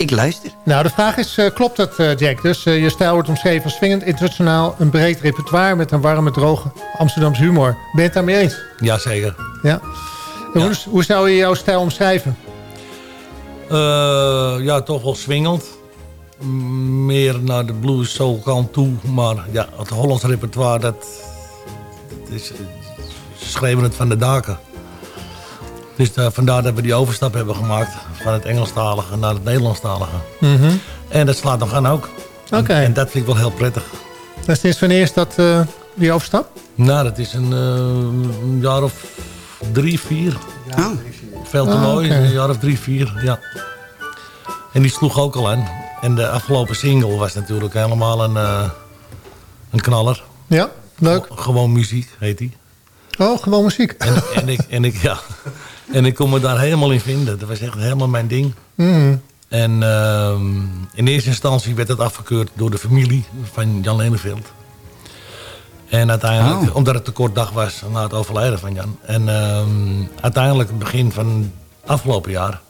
Ik luister. Nou, de vraag is, eh, klopt dat, eh, Jack? Dus eh, je stijl wordt omschreven als swingend, internationaal... een breed repertoire met een warme, droge Amsterdamse humor. Ben je het daarmee eens? Jazeker. Ja. En Hoe, hoe zou je jouw stijl omschrijven? Eh, ja, toch wel swingend. meer naar de blues soul kant toe. Maar ja, het Hollands repertoire, dat, dat is, ze schreven het van de daken. Dus eh, vandaar dat we die overstap hebben gemaakt van het Engelstalige naar het Nederlandstalige. Mhm. En dat slaat nog aan ook. Oké. En, en dat vind ik wel heel prettig. Dat is sinds wanneer is dat eh, die overstap? Nou, dat is een, eh, jaar of drie, vier. Veel te Ah, mooi, een jaar of drie, vier, ja. En die sloeg ook al aan. En de afgelopen single was natuurlijk helemaal een, eh, een knaller. Ja, leuk. Gewoon muziek, heet die. Oh, gewoon muziek. En, en, ik, en, ik, ja, en ik kon me daar helemaal in vinden. Dat was echt helemaal mijn ding. Mhm. En ehm, in eerste instantie werd het afgekeurd door de familie van Jan Leneveld. En uiteindelijk, omdat het te kort dag was na het overlijden van Jan. En ehm, uiteindelijk, begin van afgelopen jaar...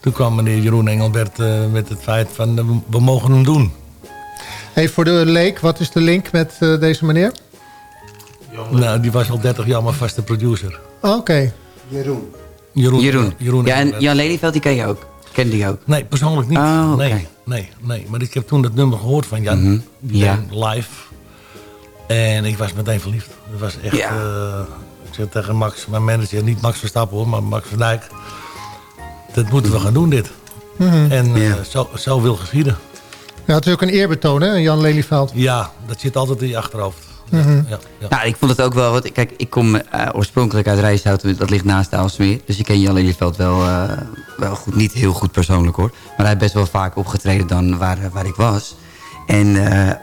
toen kwam meneer Jeroen Engelbert eh, met het feit van... eh, we- mogen hem doen. Hey, voor de leek, wat is de link met eh, deze meneer? Nou, die was al 30 jaar mijn vaste producer. Oh, Oké. Jeroen. Jeroen. Jeroen. Jeroen ja, en. Jan Lelyveld, die ken je ook. Kende die ook. Nee, persoonlijk niet. Oh, oké. nee, nee, nee. Maar ik heb toen dat nummer gehoord van Jan. Mhm, ja. live. En ik was meteen verliefd. Dat was echt... Ja. eh, ik zei tegen Max, mijn manager, niet Max Verstappen hoor, maar Max van Dijk. Dat moeten we gaan doen, dit. Mhm. En eh, Ja. zo, zo wil geschieden. Ja, het is ook een eerbetoon, hè, Jan Lelyveld. Ja, dat zit altijd in je achterhoofd. Mhm. Ja, ja. Nou, ik vond het ook wel... wat kijk, ik kom eh, oorspronkelijk uit Rijshout. Dat ligt naast de Aalsmeer. Dus ik ken Jan Lelyveld wel, eh, wel goed. Niet heel goed persoonlijk hoor. Maar hij heeft best wel vaak opgetreden dan waar, waar ik was. En eh, eh,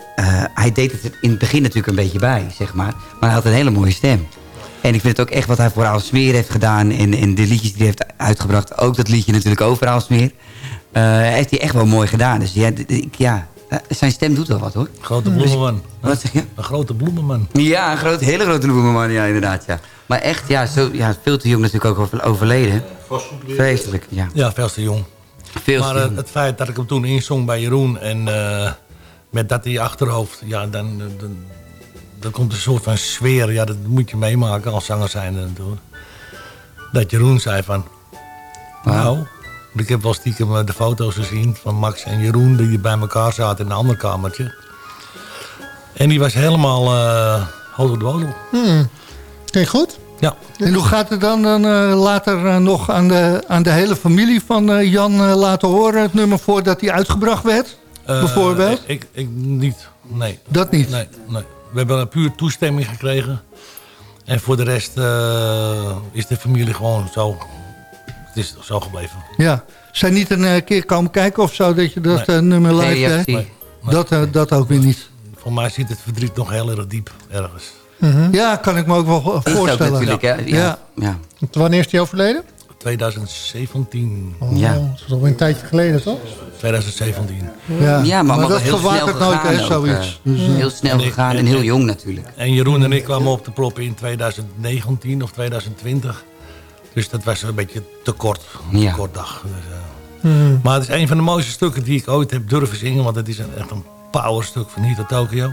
hij deed het er in het begin natuurlijk een beetje bij, zeg maar. Maar hij had een hele mooie stem. En ik vind het ook echt wat hij voor Aalsmeer heeft gedaan. En, en de liedjes die hij heeft uitgebracht. Ook dat liedje natuurlijk over Aalsmeer. eh, heeft hij echt wel mooi gedaan. Dus ja, d- d- ik- ja eh, zijn stem doet wel wat hoor. Grote bloemenman. Wat zeg je? Een grote bloemenman. Ja, een grote, hele grote bloemenman, ja, inderdaad. Ja. Maar echt, ja, zo, ja, veel te jong natuurlijk ook over- overleden. Vreselijk, ja. Ja, veel te jong. Veel maar eh, het feit dat ik hem toen inzong bij Jeroen... en eh, met dat in je achterhoofd... ja, dan, dan, dan komt een soort van sfeer. Ja, dat moet je meemaken als zanger zijn. Dat Jeroen zei van... Nou, ik heb wel stiekem eh, de foto's gezien van Max en Jeroen... die bij elkaar zaten in een ander kamertje. En die was helemaal uh, hodel Hmm. Klinkt goed. Ja. En hoe gaat het dan, dan eh, later nog aan de, aan de hele familie van Jan laten horen... het nummer voordat hij uitgebracht werd? Bijvoorbeeld? Ik, ik niet, nee. Dat niet? Nee, nee. We hebben een puur toestemming gekregen. En voor de rest is de familie gewoon zo... Het is zo gebleven. Ja. Zijn niet een eh, keer komen kijken of zo dat je dat Nee. eh, nummer live Nee, deed? Dat, eh, dat ook weer niet. Voor mij zit het verdriet nog heel erg diep ergens. Ja, kan ik me ook wel voorstellen. natuurlijk, hè? Ja. ja. Wanneer is hij overleden? 2017. Ja. Dat is al een tijdje geleden, toch? 2017. Ja, Ja, maar, dat heel snel verwatert nooit, gegaan hè, ook, zoiets. Dus, heel snel En gegaan en en- heel jong natuurlijk. En Jeroen en ik kwamen op de proppen in 2019 of 2020. Dus dat was een beetje te kort. Ja. Kort dag. Dus, eh, Mhm. Maar het is een van de mooiste stukken die ik ooit heb durven zingen. Want het is een, echt een powerstuk van Nita Tokyo.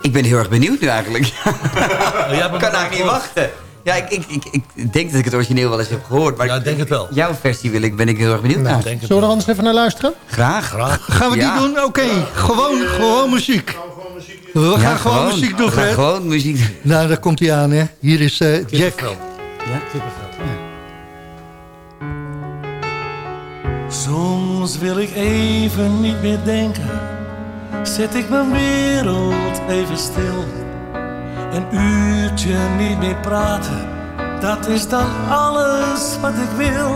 Ik ben heel erg benieuwd nu eigenlijk. hebt Ik kan eigenlijk niet wachten. Ja, ik, ik, ik, ik denk dat ik het origineel wel eens heb gehoord. Maar Ja, ik denk het wel. jouw versie wil ik, ben ik heel erg benieuwd naar. Het Zullen we er anders even naar luisteren? Graag. Graag. Gaan we Ja. die doen? Oké, gewoon, gewoon muziek. We gaan Ja, gewoon, muziek doen, We gaan Fred. gewoon muziek doen. Nou, daar komt hij aan, hè. Hier is eh, Jack. Kippenvel. Ja? Soms wil ik even niet meer denken. Zet ik mijn wereld even stil. Een uurtje niet meer praten. Dat is dan alles wat ik wil.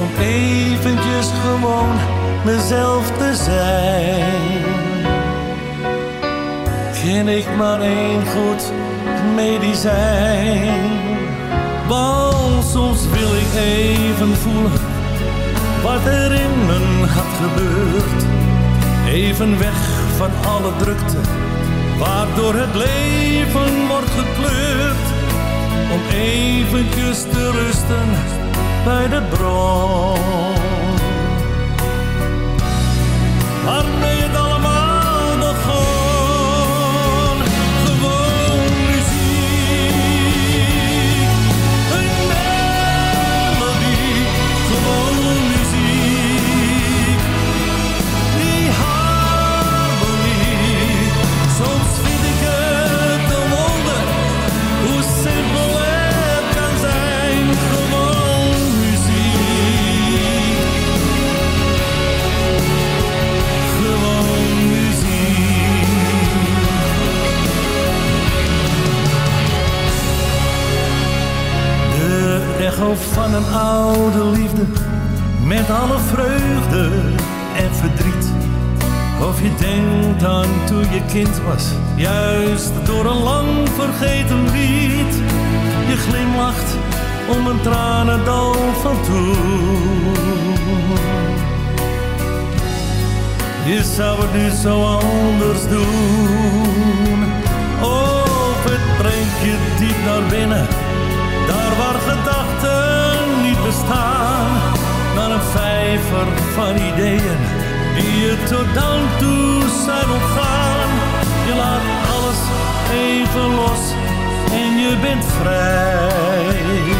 Om eventjes gewoon mezelf te zijn. Ken ik maar één goed medicijn. Want soms wil ik even voelen wat er in mijn hart gebeurt. Even weg van alle drukte, waardoor het leven wordt gekleurd. Om eventjes te rusten bij de bron. Oude liefde met alle vreugde en verdriet. Of je denkt aan toen je kind was, juist door een lang vergeten lied. Je glimlacht om een tranendal van toen. Je zou het nu zo anders doen. Of het brengt je diep naar binnen, Naar een vijver van ideeën die je tot dan toe zijn ontgaan. Je laat alles even los en je bent vrij.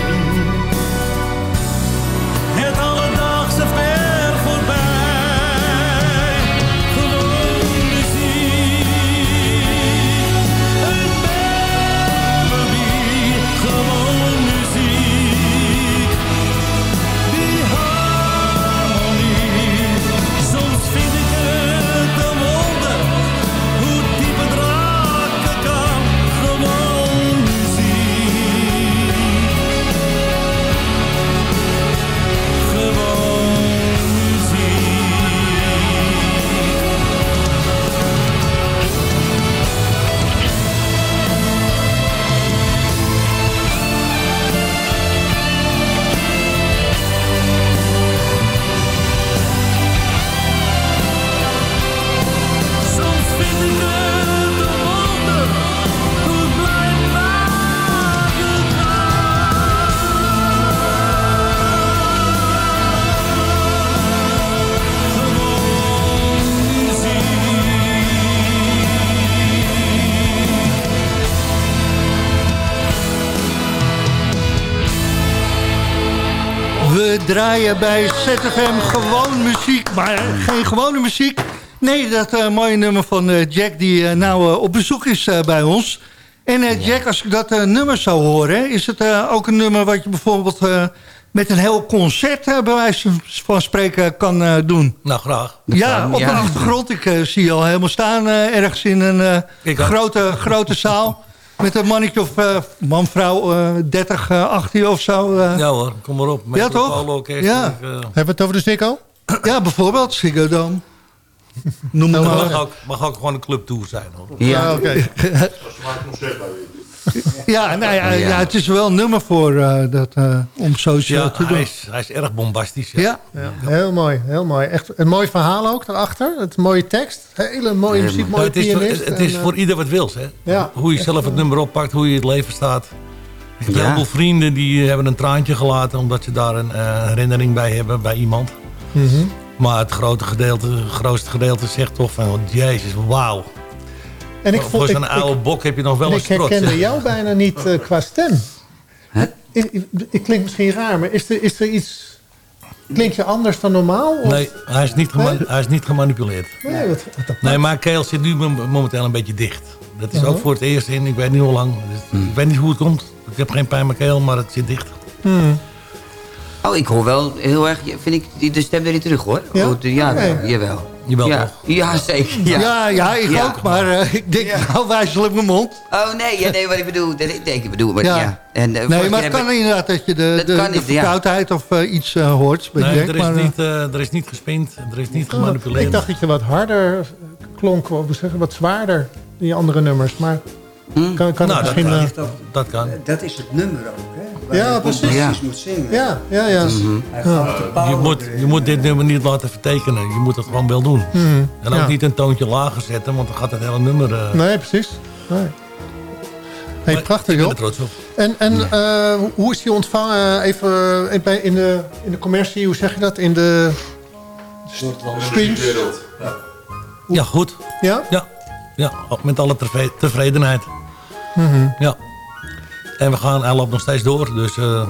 Draaien bij ZFM gewoon muziek, maar geen gewone muziek. Nee, dat eh, mooie nummer van eh, Jack die eh, nou op bezoek is eh, bij ons. En Jack, als ik dat eh, nummer zou horen... is het eh, ook een nummer wat je bijvoorbeeld eh, met een heel concert... eh, bij wijze van spreken kan eh, doen? Nou, graag. Ja, op de achtergrond. Ik zie je al helemaal staan eh, ergens in een eh, grote, grote zaal... Met een mannetje of eh, man, vrouw, eh 30 eh, achter je of zo. eh. Ja hoor, kom maar op. Met Ja, de toch? Ja. ik, eh, Hebben we het over de Ziggo? Ja, bijvoorbeeld Ziggo Dome. Noem maar. Mag ook, mag ook gewoon een clubtour zijn hoor. Ja, oké. Ja, nou ja, ja. het is wel een nummer voor eh, dat, eh, om Ja, te hij doen. is, hij is erg bombastisch. Ja. Ja. Ja, heel mooi, heel mooi. Echt een mooi verhaal ook daarachter. Het mooie tekst. Hele mooie muziek, mooie het is, voor, pianist. het en, is eh, voor ieder wat wils. Hè? Ja. Hoe je zelf het nummer oppakt, hoe je het leven staat. Ik heb Ja. heel veel vrienden die hebben een traantje gelaten... omdat ze daar een eh, herinnering bij hebben bij iemand. mhm. Maar het grote gedeelte, het grootste gedeelte zegt toch van... oh, Jezus, wauw. En ik voor vond, zo'n ik, oude ik, bok heb je nog wel en eens ik herkende jou bijna niet eh, qua stem. Ik, ik, ik klink misschien raar, maar is er, is er iets... Klink je anders dan normaal? Of? Nee, hij is niet, Nee? hij is niet gemanipuleerd. Nee, wat, wat. Nee, mijn keel zit nu mom- momenteel een beetje dicht. Dat is ook voor het eerst in, ik weet niet hoe lang. Dus Ik weet niet hoe het komt. Ik heb geen pijn in mijn keel, maar het zit dicht. Hmm. Oh, ik hoor wel heel erg, vind ik die- de stem weer niet terug hoor. Ja? Oh, ja, jawel. Jawel, ja. toch? Ja, zeker. Ja. Ja, ja, ik Ja. ook. Maar eh, ik denk, nou wijzelijk mijn mond. Oh nee, ja, nee, wat ik bedoel, dat ik denk, ik bedoel, maar, Ja. ja. En, eh, Nee, maar het kan inderdaad dat je de, de, kan de niet, ja. verkoudheid of eh, iets hoort. Nee, Jack, er, is maar, niet, er is niet gespind, er is niet gemanipuleerd. Ik dacht dat je wat harder klonk, wat zwaarder in je andere nummers. Maar kan, kan het Nou, dat misschien... kan. Dat kan. Dat is het nummer ook, Ja, je precies. Ja. moet zingen. ja, ja, ja. Hij gaat de Je moet, je moet dit nummer niet laten vertekenen. Je moet het gewoon wel doen. Mhm. En ook Ja. niet een toontje lager zetten, want dan gaat het hele nummer... eh, Nee, precies. Nee. Hey, prachtig joh. op. En, en eh, hoe is die ontvangen? Even eh, bij- in de, in de commercie, hoe zeg je dat? In de streams? Ja, goed. Ja? Ja, ja met alle tevredenheid. Mhm. Ja. En we gaan, hij loopt nog steeds door. Dus, eh, en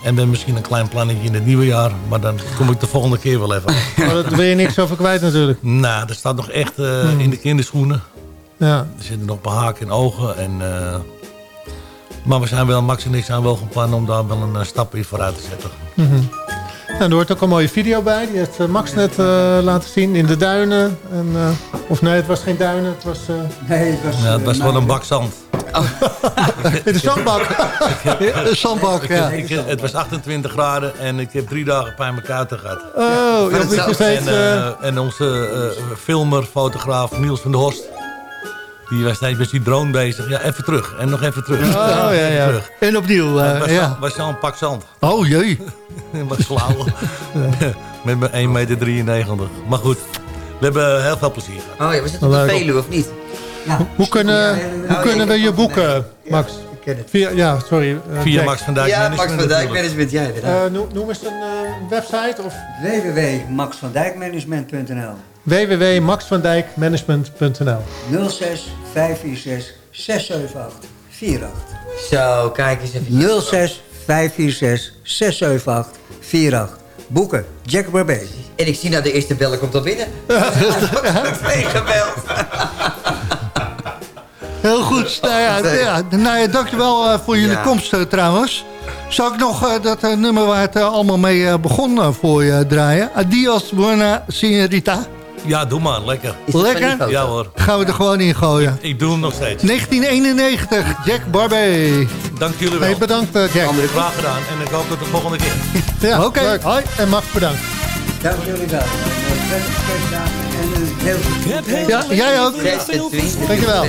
we hebben misschien een klein plannetje in het nieuwe jaar. Maar dan kom ik de volgende keer wel even. Maar daar wil je niks over kwijt natuurlijk. nou, er staat nog echt eh, Hmm. in de kinderschoenen. Ja. Er zitten nog een paar haken in ogen. En, eh, maar we zijn wel, Max en ik zijn wel van plan om daar wel een stap in vooruit te zetten. Mhm. Nou, er hoort ook een mooie video bij. Die heeft Max net eh, laten zien in de duinen. En, eh, of nee, het was geen duinen. Het was... eh, Nee, het was, Ja, het was gewoon een bak zand. In de zandbak. Ja. Ik- het was 28 graden en ik heb drie dagen pijn mijn kuiten gehad. Oh, ja, je steeds... En, eh, en onze eh, filmer, fotograaf Niels van der Horst... die was steeds met die drone bezig. Ja, even terug. En nog even terug. Oh, ja, ja. terug. En opnieuw, eh, Het was, ja. al- was een pak zand. Oh jee. Wat flauw. Met mijn 1,93 meter. Maar goed, we hebben heel veel plezier gehad. Oh ja, we zitten op de. Veluwe, of niet? Hoe kunnen, hoe kunnen we je boeken, Max? Via, ja, sorry. eh, Via Jack. Max van Dijk Ja, Management Max van Dijk. Management, jij inderdaad. Eh, noem, eens een eh, website of www.maxvandijkmanagement.nl www.maxvandijkmanagement.nl 06 546 678 48 Zo, kijk eens even. 06 546 678 48 Boeken, Jack Barbet. En ik zie nou de eerste bellen komt al binnen. Twee gebeld. Heel goed. Nou ja, ja, nou ja dankjewel eh, voor jullie Ja. komst eh, trouwens. Zou ik nog eh, dat eh, nummer waar het allemaal mee begon eh, voor je draaien? Adios, buena señorita. Ja, doe maar. Lekker. Lekker? Ja hoor. Gaan we er gewoon in gooien. Ik doe hem nog steeds. 1991, Jack Barbie. Dank jullie wel. Hey, bedankt Jack. Graag gedaan. En ik hoop tot de volgende keer. Ja, Oké. Hoi, en Max bedankt. Dank jullie wel. En een heel goed Ja, jij ook. Dankjewel.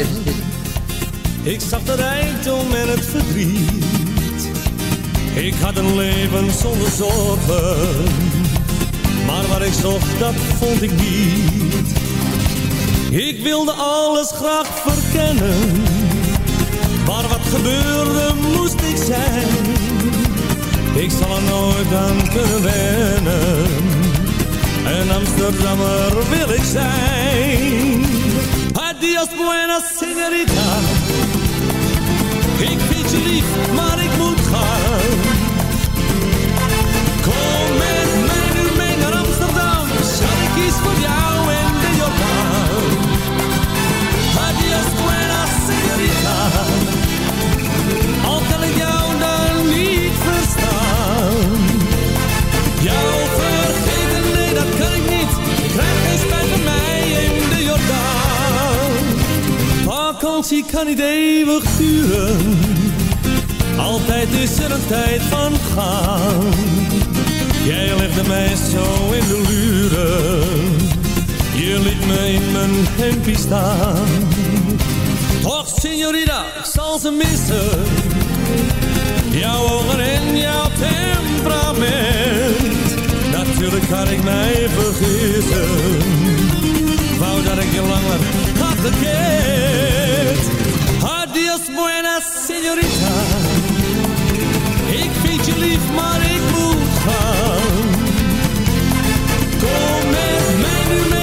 Ik zag de rijkdom en het verdriet. Ik had een leven zonder zorgen. Maar wat ik zocht, dat vond ik niet. Ik wilde alles graag verkennen. Maar wat gebeurde, moest ik zijn. Ik zal er nooit aan kunnen wennen. Een Amsterdammer wil ik zijn. Adios, buena señorita. Ik vind je lief, maar ik Vakantie kan niet eeuwig duren. Altijd is er een tijd van gaan. Jij legde mij zo in de luren. Je liet me in mijn hempie staan. Och, signorina, ik zal ze missen. Jouw ogen en jouw temperament. Natuurlijk kan ik mij vergissen. Dat ik je langer had gekend. Adios, buena señorita. Ik vind je lief, maar ik moet gaan. Kom met mij nu mee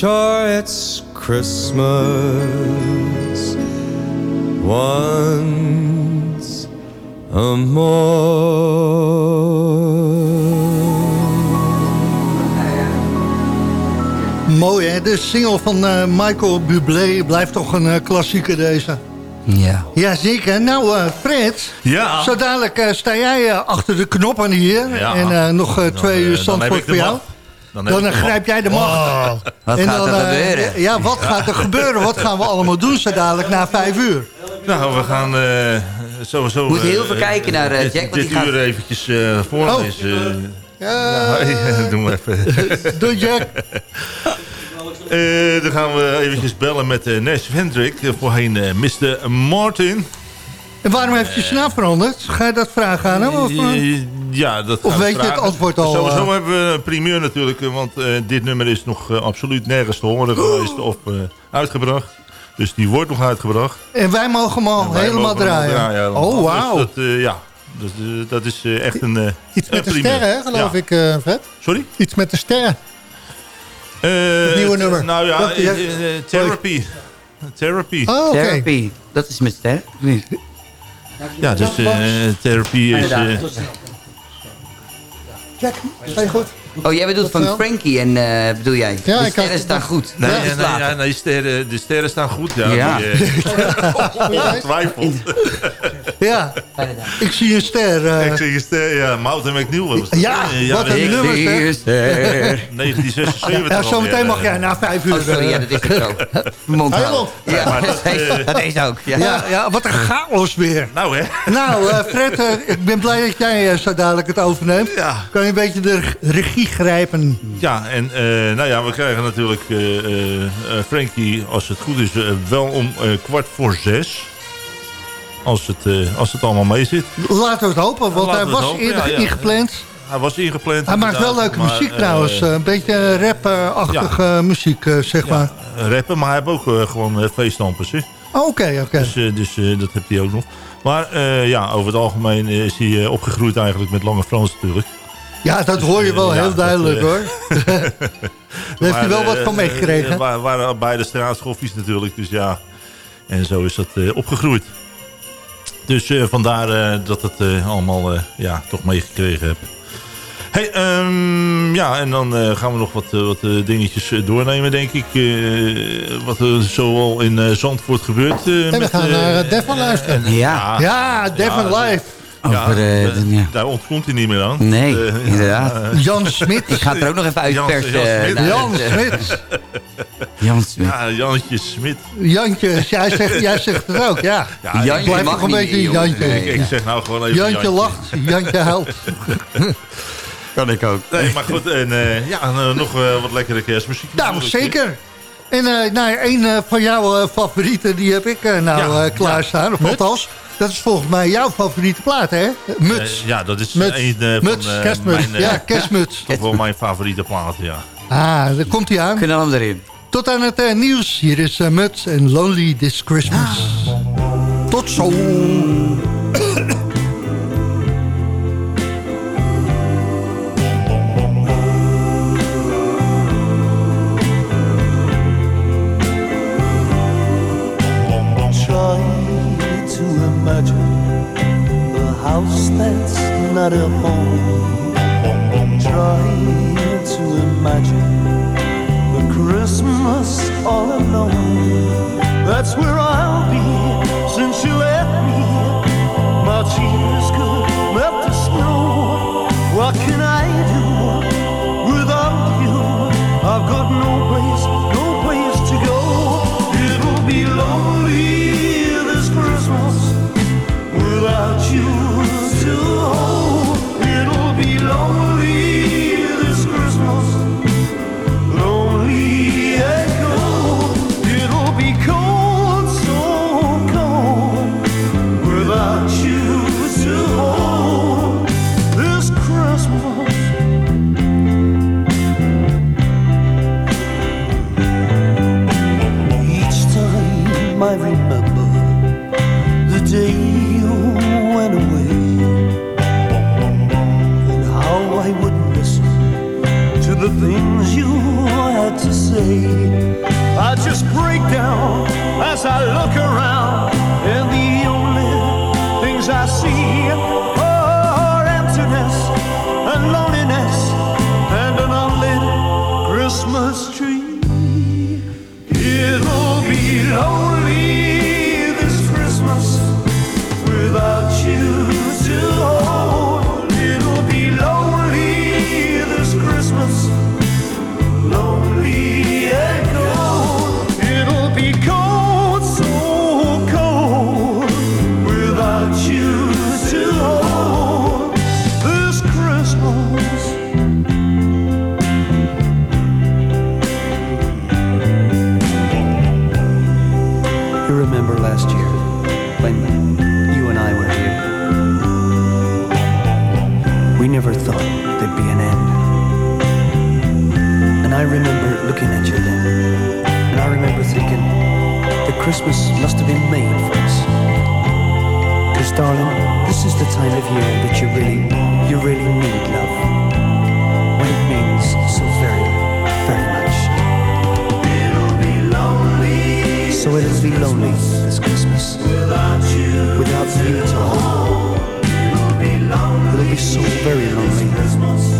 Sure, it's Christmas once a Mooi hè, de single van eh, Michael Bublé blijft toch een eh, klassieker deze. Ja. Jazeker. Nou eh, Fred, Ja. zo dadelijk eh, sta jij achter de knoppen hier. Ja. En eh, nog eh, twee uur de voor jou. Dan Dan, eh, grijp jij de macht. Oh. Wat En gaat er eh, gebeuren? Ja, wat gaat er gebeuren? Wat gaan we allemaal doen zo dadelijk na vijf uur? Nou, we gaan eh, sowieso... Moet heel eh, veel kijken naar, eh, dit- Jack, want Dit die gaat- uur eventjes eh voorlezen. Ja. Ja, doen we even. Doe Jack. Eh, dan gaan we eventjes bellen met eh Nash Hendrik. eh, voorheen eh, Mr. Martin. En waarom heeft je naam veranderd? Ga je dat vragen aan hem? Of, eh? Ja, dat Of weet je het antwoord al, Sowieso eh? hebben we een primeur natuurlijk. eh, Want eh, dit nummer is nog absoluut nergens te horen geweest of eh, uitgebracht. Dus die wordt nog uitgebracht. En wij mogen hem al helemaal mogen hem al draaien. Oh, wauw. Dus dat, eh, ja, dus, dat is eh, echt een eh, Iets met een de primeur. sterren, hè, geloof Ja. ik, eh Fred? Sorry? Iets met de sterren. Eh, Het nieuwe nummer. Nou ja, Therapy. Therapy. Oh, oké. Therapy. Dat is met ster. Ja, dus eh Therapy is... eh. Jack, ga je goed? Oh, jij bedoelt van. Frankie en eh, bedoel jij? Ja, de sterren had- staan goed. Nee, nee, nee, ja, nee sterren, de sterren staan goed. Ja, Ja. Die, eh, Ongetwijfeld. Ja, ik zie een ster. eh. Ik zie je ster, ja, Mountain McNeil was dat. Ja, Eh, wat een nummer, zie zeg. je ster. 1976 Ja, zometeen mag eh. jij na vijf uur. Oh, sorry, eh, ja, dat is het zo. Mond. Ja, maar dat, dat, is, dat is ook. Ja. ja, ja, wat een chaos weer. Nou hè. Nou, eh, Fred, ik ben blij dat jij zo dadelijk het overneemt. Ja. Kan je een beetje de reg- regie grijpen? Ja, en eh, nou ja, we krijgen natuurlijk eh, eh, eh, Frankie, als het goed is, wel om eh, kwart voor zes. Als het, eh, als het allemaal mee zit. Laten we het hopen, want hij we was hopen, eerder ja, ingepland. Hij was ingepland. Hij maakt wel leuke maar, muziek eh, trouwens. eh, een beetje rap-achtige muziek, zeg maar. rappen, maar hij heeft ook gewoon feestdampers. hè. Oh, Oké, oké. Dus, dus dat heeft hij ook nog. Maar ja, over het algemeen is hij opgegroeid eigenlijk met Lange Frans natuurlijk. Ja, dat hoor je wel heel duidelijk hoor. Daar heeft hij wel wat van meegekregen. eh, waren, beide straatschoffies natuurlijk, dus ja. En zo is dat opgegroeid. Dus eh, vandaar eh, dat het eh, allemaal eh, ja, toch meegekregen heb. Hey, ehm, ja, en dan eh, gaan we nog wat, wat dingetjes doornemen, denk ik. eh, wat er zoal in eh, Zandvoort gebeurt. eh, En we met, gaan naar uh, Devon luisteren. Ja. Ja, Devon ja, Live. Over, eh, eh, de- ja. daar ontkomt hij niet meer aan. Nee, Eh, inderdaad. Jan Smit. Ik ga het er ook nog even uitpersen. Jan Smit. Jan Smit. Ja, Jantje Smit. Jantje, jij zegt, jij zegt het ook, ja. Ja, Jantje Blijf mag nog een beetje. Jantje. Nee, Ik, ik zeg nou gewoon even Jantje lacht, Jantje huilt. Kan ik ook. Nee, maar goed. En eh, ja, en, nog wat lekkere kerstmuziek. Nou, zeker. En eh nou, een eh, van jouw eh, favorieten, die heb ik nou Ja, eh, klaarstaan. Of althans, dat is volgens mij jouw favoriete plaat, hè? Muts. Eh, ja, dat is Muts. een eh, Muts, van eh, kerstmuts. mijn, Ja, kerstmuts. Toch wel mijn favoriete plaat, ja. Ah, daar komt hij aan. Knal hem erin. Tot aan het nieuws. Hier is eh, Muts en Lonely This Christmas. Tot zo. That's not a home. Try to imagine a Christmas all alone. That's where I'll be since you left me. My tears Christmas tree. It'll be lonely of year that you really, you really need love. When it means so very, very much. So it'll be lonely this Christmas without you, without you to hold. It'll be so very lonely, lonely